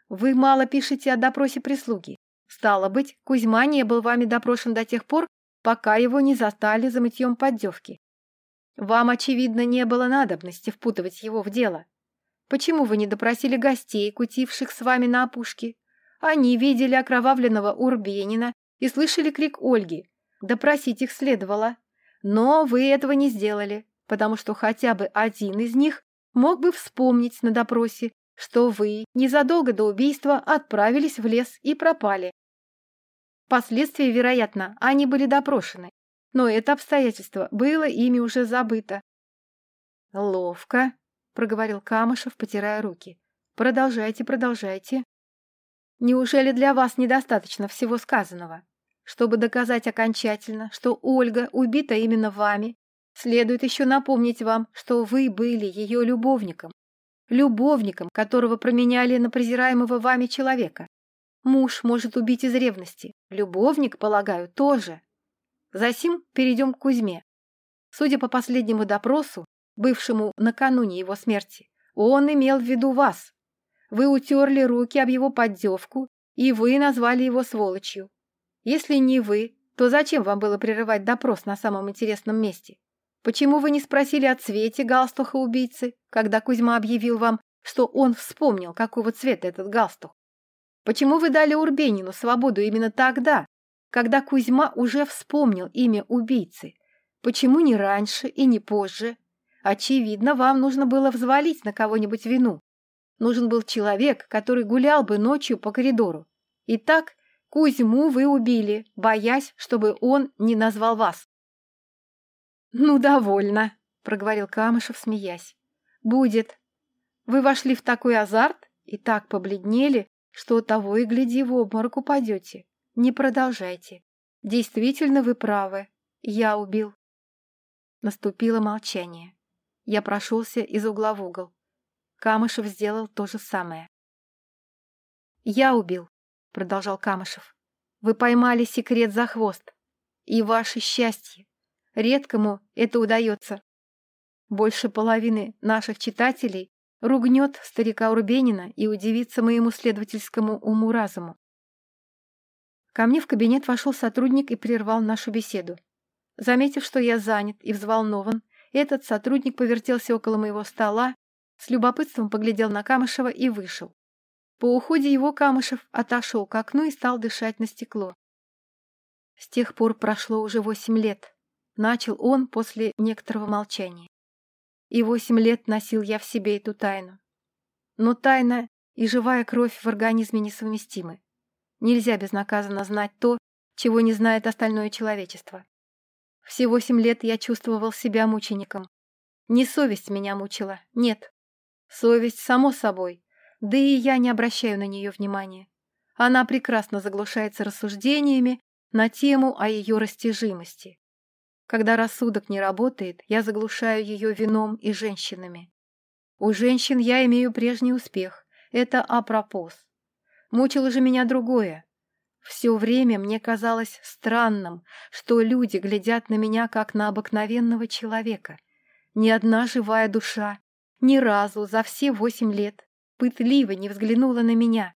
Вы мало пишете о допросе прислуги. Стало быть, Кузьма не был вами допрошен до тех пор, пока его не застали за мытьем поддевки. Вам, очевидно, не было надобности впутывать его в дело. Почему вы не допросили гостей, кутивших с вами на опушке? Они видели окровавленного Урбенина и слышали крик Ольги. Допросить их следовало. Но вы этого не сделали, потому что хотя бы один из них мог бы вспомнить на допросе, что вы незадолго до убийства отправились в лес и пропали. Впоследствии, вероятно, они были допрошены, но это обстоятельство было ими уже забыто. «Ловко», — проговорил Камышев, потирая руки. «Продолжайте, продолжайте». «Неужели для вас недостаточно всего сказанного? Чтобы доказать окончательно, что Ольга убита именно вами, следует еще напомнить вам, что вы были ее любовником, любовником, которого променяли на презираемого вами человека. Муж может убить из ревности, любовник, полагаю, тоже. Засим перейдем к Кузьме. Судя по последнему допросу, бывшему накануне его смерти, он имел в виду вас. Вы утерли руки об его поддевку, и вы назвали его сволочью. Если не вы, то зачем вам было прерывать допрос на самом интересном месте? Почему вы не спросили о цвете галстуха убийцы, когда Кузьма объявил вам, что он вспомнил, какого цвета этот галстух? Почему вы дали Урбенину свободу именно тогда, когда Кузьма уже вспомнил имя убийцы? Почему не раньше и не позже? Очевидно, вам нужно было взвалить на кого-нибудь вину. Нужен был человек, который гулял бы ночью по коридору. Итак, Кузьму вы убили, боясь, чтобы он не назвал вас. «Ну, довольно», — проговорил Камышев, смеясь. «Будет. Вы вошли в такой азарт и так побледнели, что того и гляди в обморок упадете. Не продолжайте. Действительно, вы правы. Я убил». Наступило молчание. Я прошелся из угла в угол. Камышев сделал то же самое. «Я убил», — продолжал Камышев. «Вы поймали секрет за хвост. И ваше счастье. Редкому это удается. Больше половины наших читателей ругнет старика Урбенина и удивится моему следовательскому уму-разуму. Ко мне в кабинет вошел сотрудник и прервал нашу беседу. Заметив, что я занят и взволнован, этот сотрудник повертелся около моего стола, с любопытством поглядел на Камышева и вышел. По уходе его Камышев отошел к окну и стал дышать на стекло. С тех пор прошло уже восемь лет. Начал он после некоторого молчания. И восемь лет носил я в себе эту тайну. Но тайна и живая кровь в организме несовместимы. Нельзя безнаказанно знать то, чего не знает остальное человечество. Все восемь лет я чувствовал себя мучеником. Не совесть меня мучила, нет. Совесть, само собой, да и я не обращаю на нее внимания. Она прекрасно заглушается рассуждениями на тему о ее растяжимости. Когда рассудок не работает, я заглушаю ее вином и женщинами. У женщин я имею прежний успех. Это апропос. Мучило же меня другое. Все время мне казалось странным, что люди глядят на меня как на обыкновенного человека. Ни одна живая душа ни разу за все восемь лет пытливо не взглянула на меня.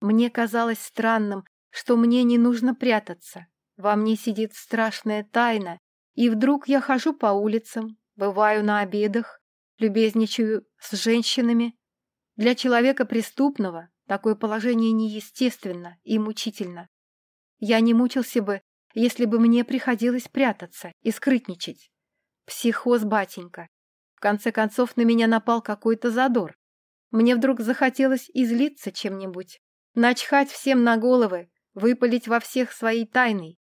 Мне казалось странным, что мне не нужно прятаться. Во мне сидит страшная тайна, и вдруг я хожу по улицам, бываю на обедах, любезничаю с женщинами. Для человека преступного такое положение неестественно и мучительно. Я не мучился бы, если бы мне приходилось прятаться и скрытничать. Психоз, батенька. В конце концов на меня напал какой-то задор. Мне вдруг захотелось излиться чем-нибудь, начхать всем на головы, выпалить во всех своей тайной,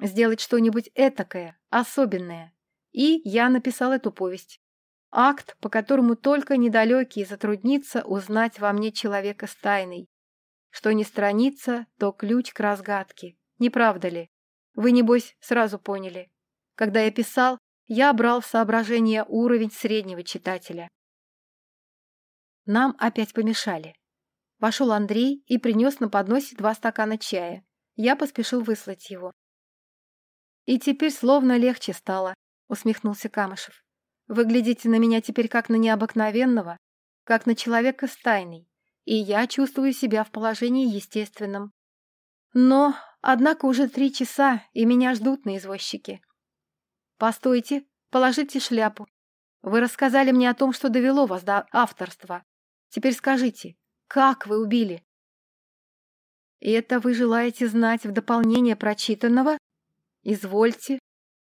сделать что-нибудь этакое, особенное. И я написал эту повесть. Акт, по которому только недалекий затруднится узнать во мне человека с тайной. Что не страница, то ключ к разгадке. Не правда ли? Вы, небось, сразу поняли. Когда я писал, я брал в соображение уровень среднего читателя. Нам опять помешали. Вошел Андрей и принес на подносе два стакана чая. Я поспешил выслать его. «И теперь словно легче стало», — усмехнулся Камышев. «Вы глядите на меня теперь как на необыкновенного, как на человека с тайной, и я чувствую себя в положении естественном. Но, однако, уже три часа, и меня ждут на извозчике. Постойте, положите шляпу. Вы рассказали мне о том, что довело вас до авторства. Теперь скажите, как вы убили? И это вы желаете знать в дополнение прочитанного? Извольте.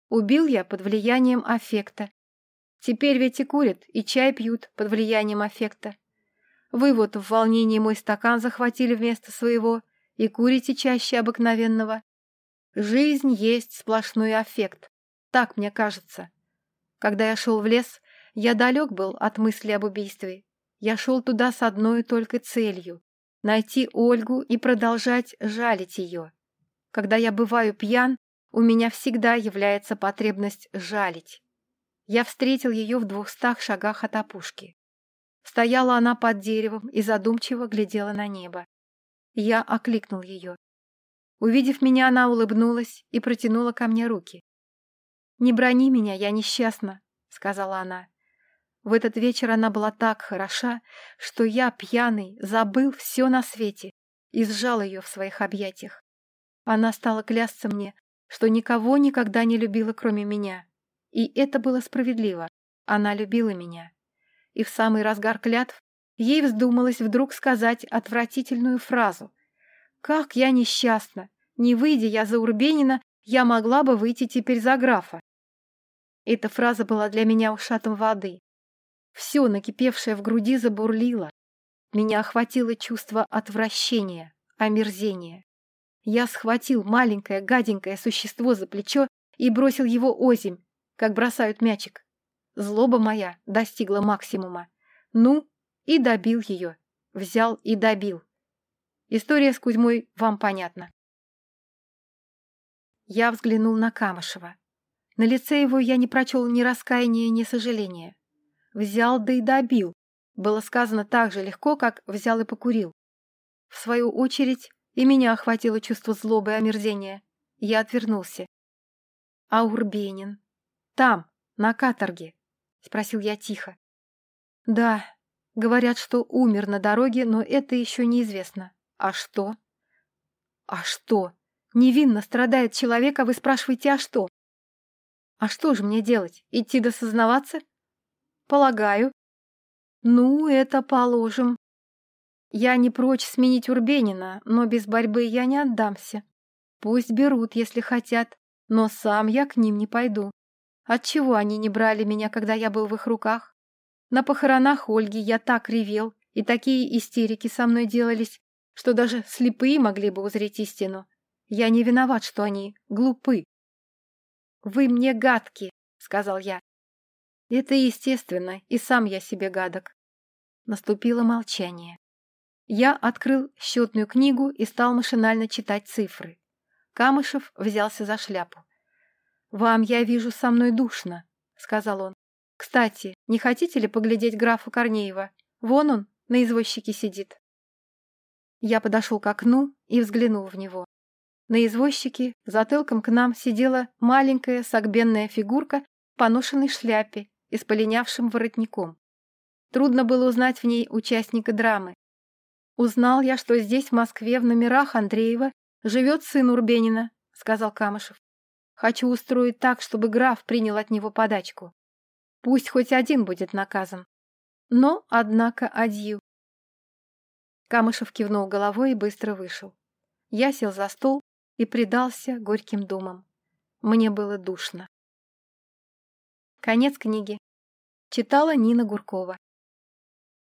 Убил я под влиянием аффекта. Теперь ведь и курят, и чай пьют под влиянием аффекта. Вы вот в волнении мой стакан захватили вместо своего и курите чаще обыкновенного. Жизнь есть сплошной аффект. Так мне кажется. Когда я шел в лес, я далек был от мысли об убийстве. Я шел туда с одной только целью — найти Ольгу и продолжать жалить ее. Когда я бываю пьян, у меня всегда является потребность жалить. Я встретил ее в двухстах шагах от опушки. Стояла она под деревом и задумчиво глядела на небо. Я окликнул ее. Увидев меня, она улыбнулась и протянула ко мне руки. «Не брони меня, я несчастна», — сказала она. В этот вечер она была так хороша, что я, пьяный, забыл все на свете и сжал ее в своих объятиях. Она стала клясться мне, что никого никогда не любила, кроме меня. И это было справедливо. Она любила меня. И в самый разгар клятв ей вздумалось вдруг сказать отвратительную фразу. «Как я несчастна! Не выйдя я за Урбенина, я могла бы выйти теперь за графа». Эта фраза была для меня ушатом воды. Все, накипевшее в груди, забурлило. Меня охватило чувство отвращения, омерзения. Я схватил маленькое гаденькое существо за плечо и бросил его озимь, как бросают мячик. Злоба моя достигла максимума. Ну, и добил ее. Взял и добил. История с Кузьмой вам понятна. Я взглянул на Камышева. На лице его я не прочел ни раскаяния, ни сожаления. Взял да и добил. Было сказано так же легко, как взял и покурил. В свою очередь, и меня охватило чувство злобы и омерзения. Я отвернулся. «А Урбенин? Там, на каторге?» — спросил я тихо. «Да, говорят, что умер на дороге, но это еще неизвестно. А что?» «А что? Невинно страдает человек, а вы спрашиваете, а что?» А что же мне делать? Идти досознаваться? Полагаю. Ну, это положим. Я не прочь сменить Урбенина, но без борьбы я не отдамся. Пусть берут, если хотят, но сам я к ним не пойду. Отчего они не брали меня, когда я был в их руках? На похоронах Ольги я так ревел, и такие истерики со мной делались, что даже слепые могли бы узреть истину. Я не виноват, что они глупы. «Вы мне гадки», — сказал я. «Это естественно, и сам я себе гадок». Наступило молчание. Я открыл счетную книгу и стал машинально читать цифры. Камышев взялся за шляпу. «Вам, я вижу, со мной душно», — сказал он. «Кстати, не хотите ли поглядеть графа Корнеева? Вон он, на извозчике сидит». Я подошел к окну и взглянул в него. На извозчике затылком к нам сидела маленькая согбенная фигурка в поношенной шляпе и с полинявшим воротником. Трудно было узнать в ней участника драмы. «Узнал я, что здесь, в Москве, в номерах Андреева, живет сын Урбенина», — сказал Камышев. «Хочу устроить так, чтобы граф принял от него подачку. Пусть хоть один будет наказан. Но, однако, адью». Камышев кивнул головой и быстро вышел. Я сел за стол и предался горьким думам. Мне было душно. Конец книги. Читала Нина Гуркова.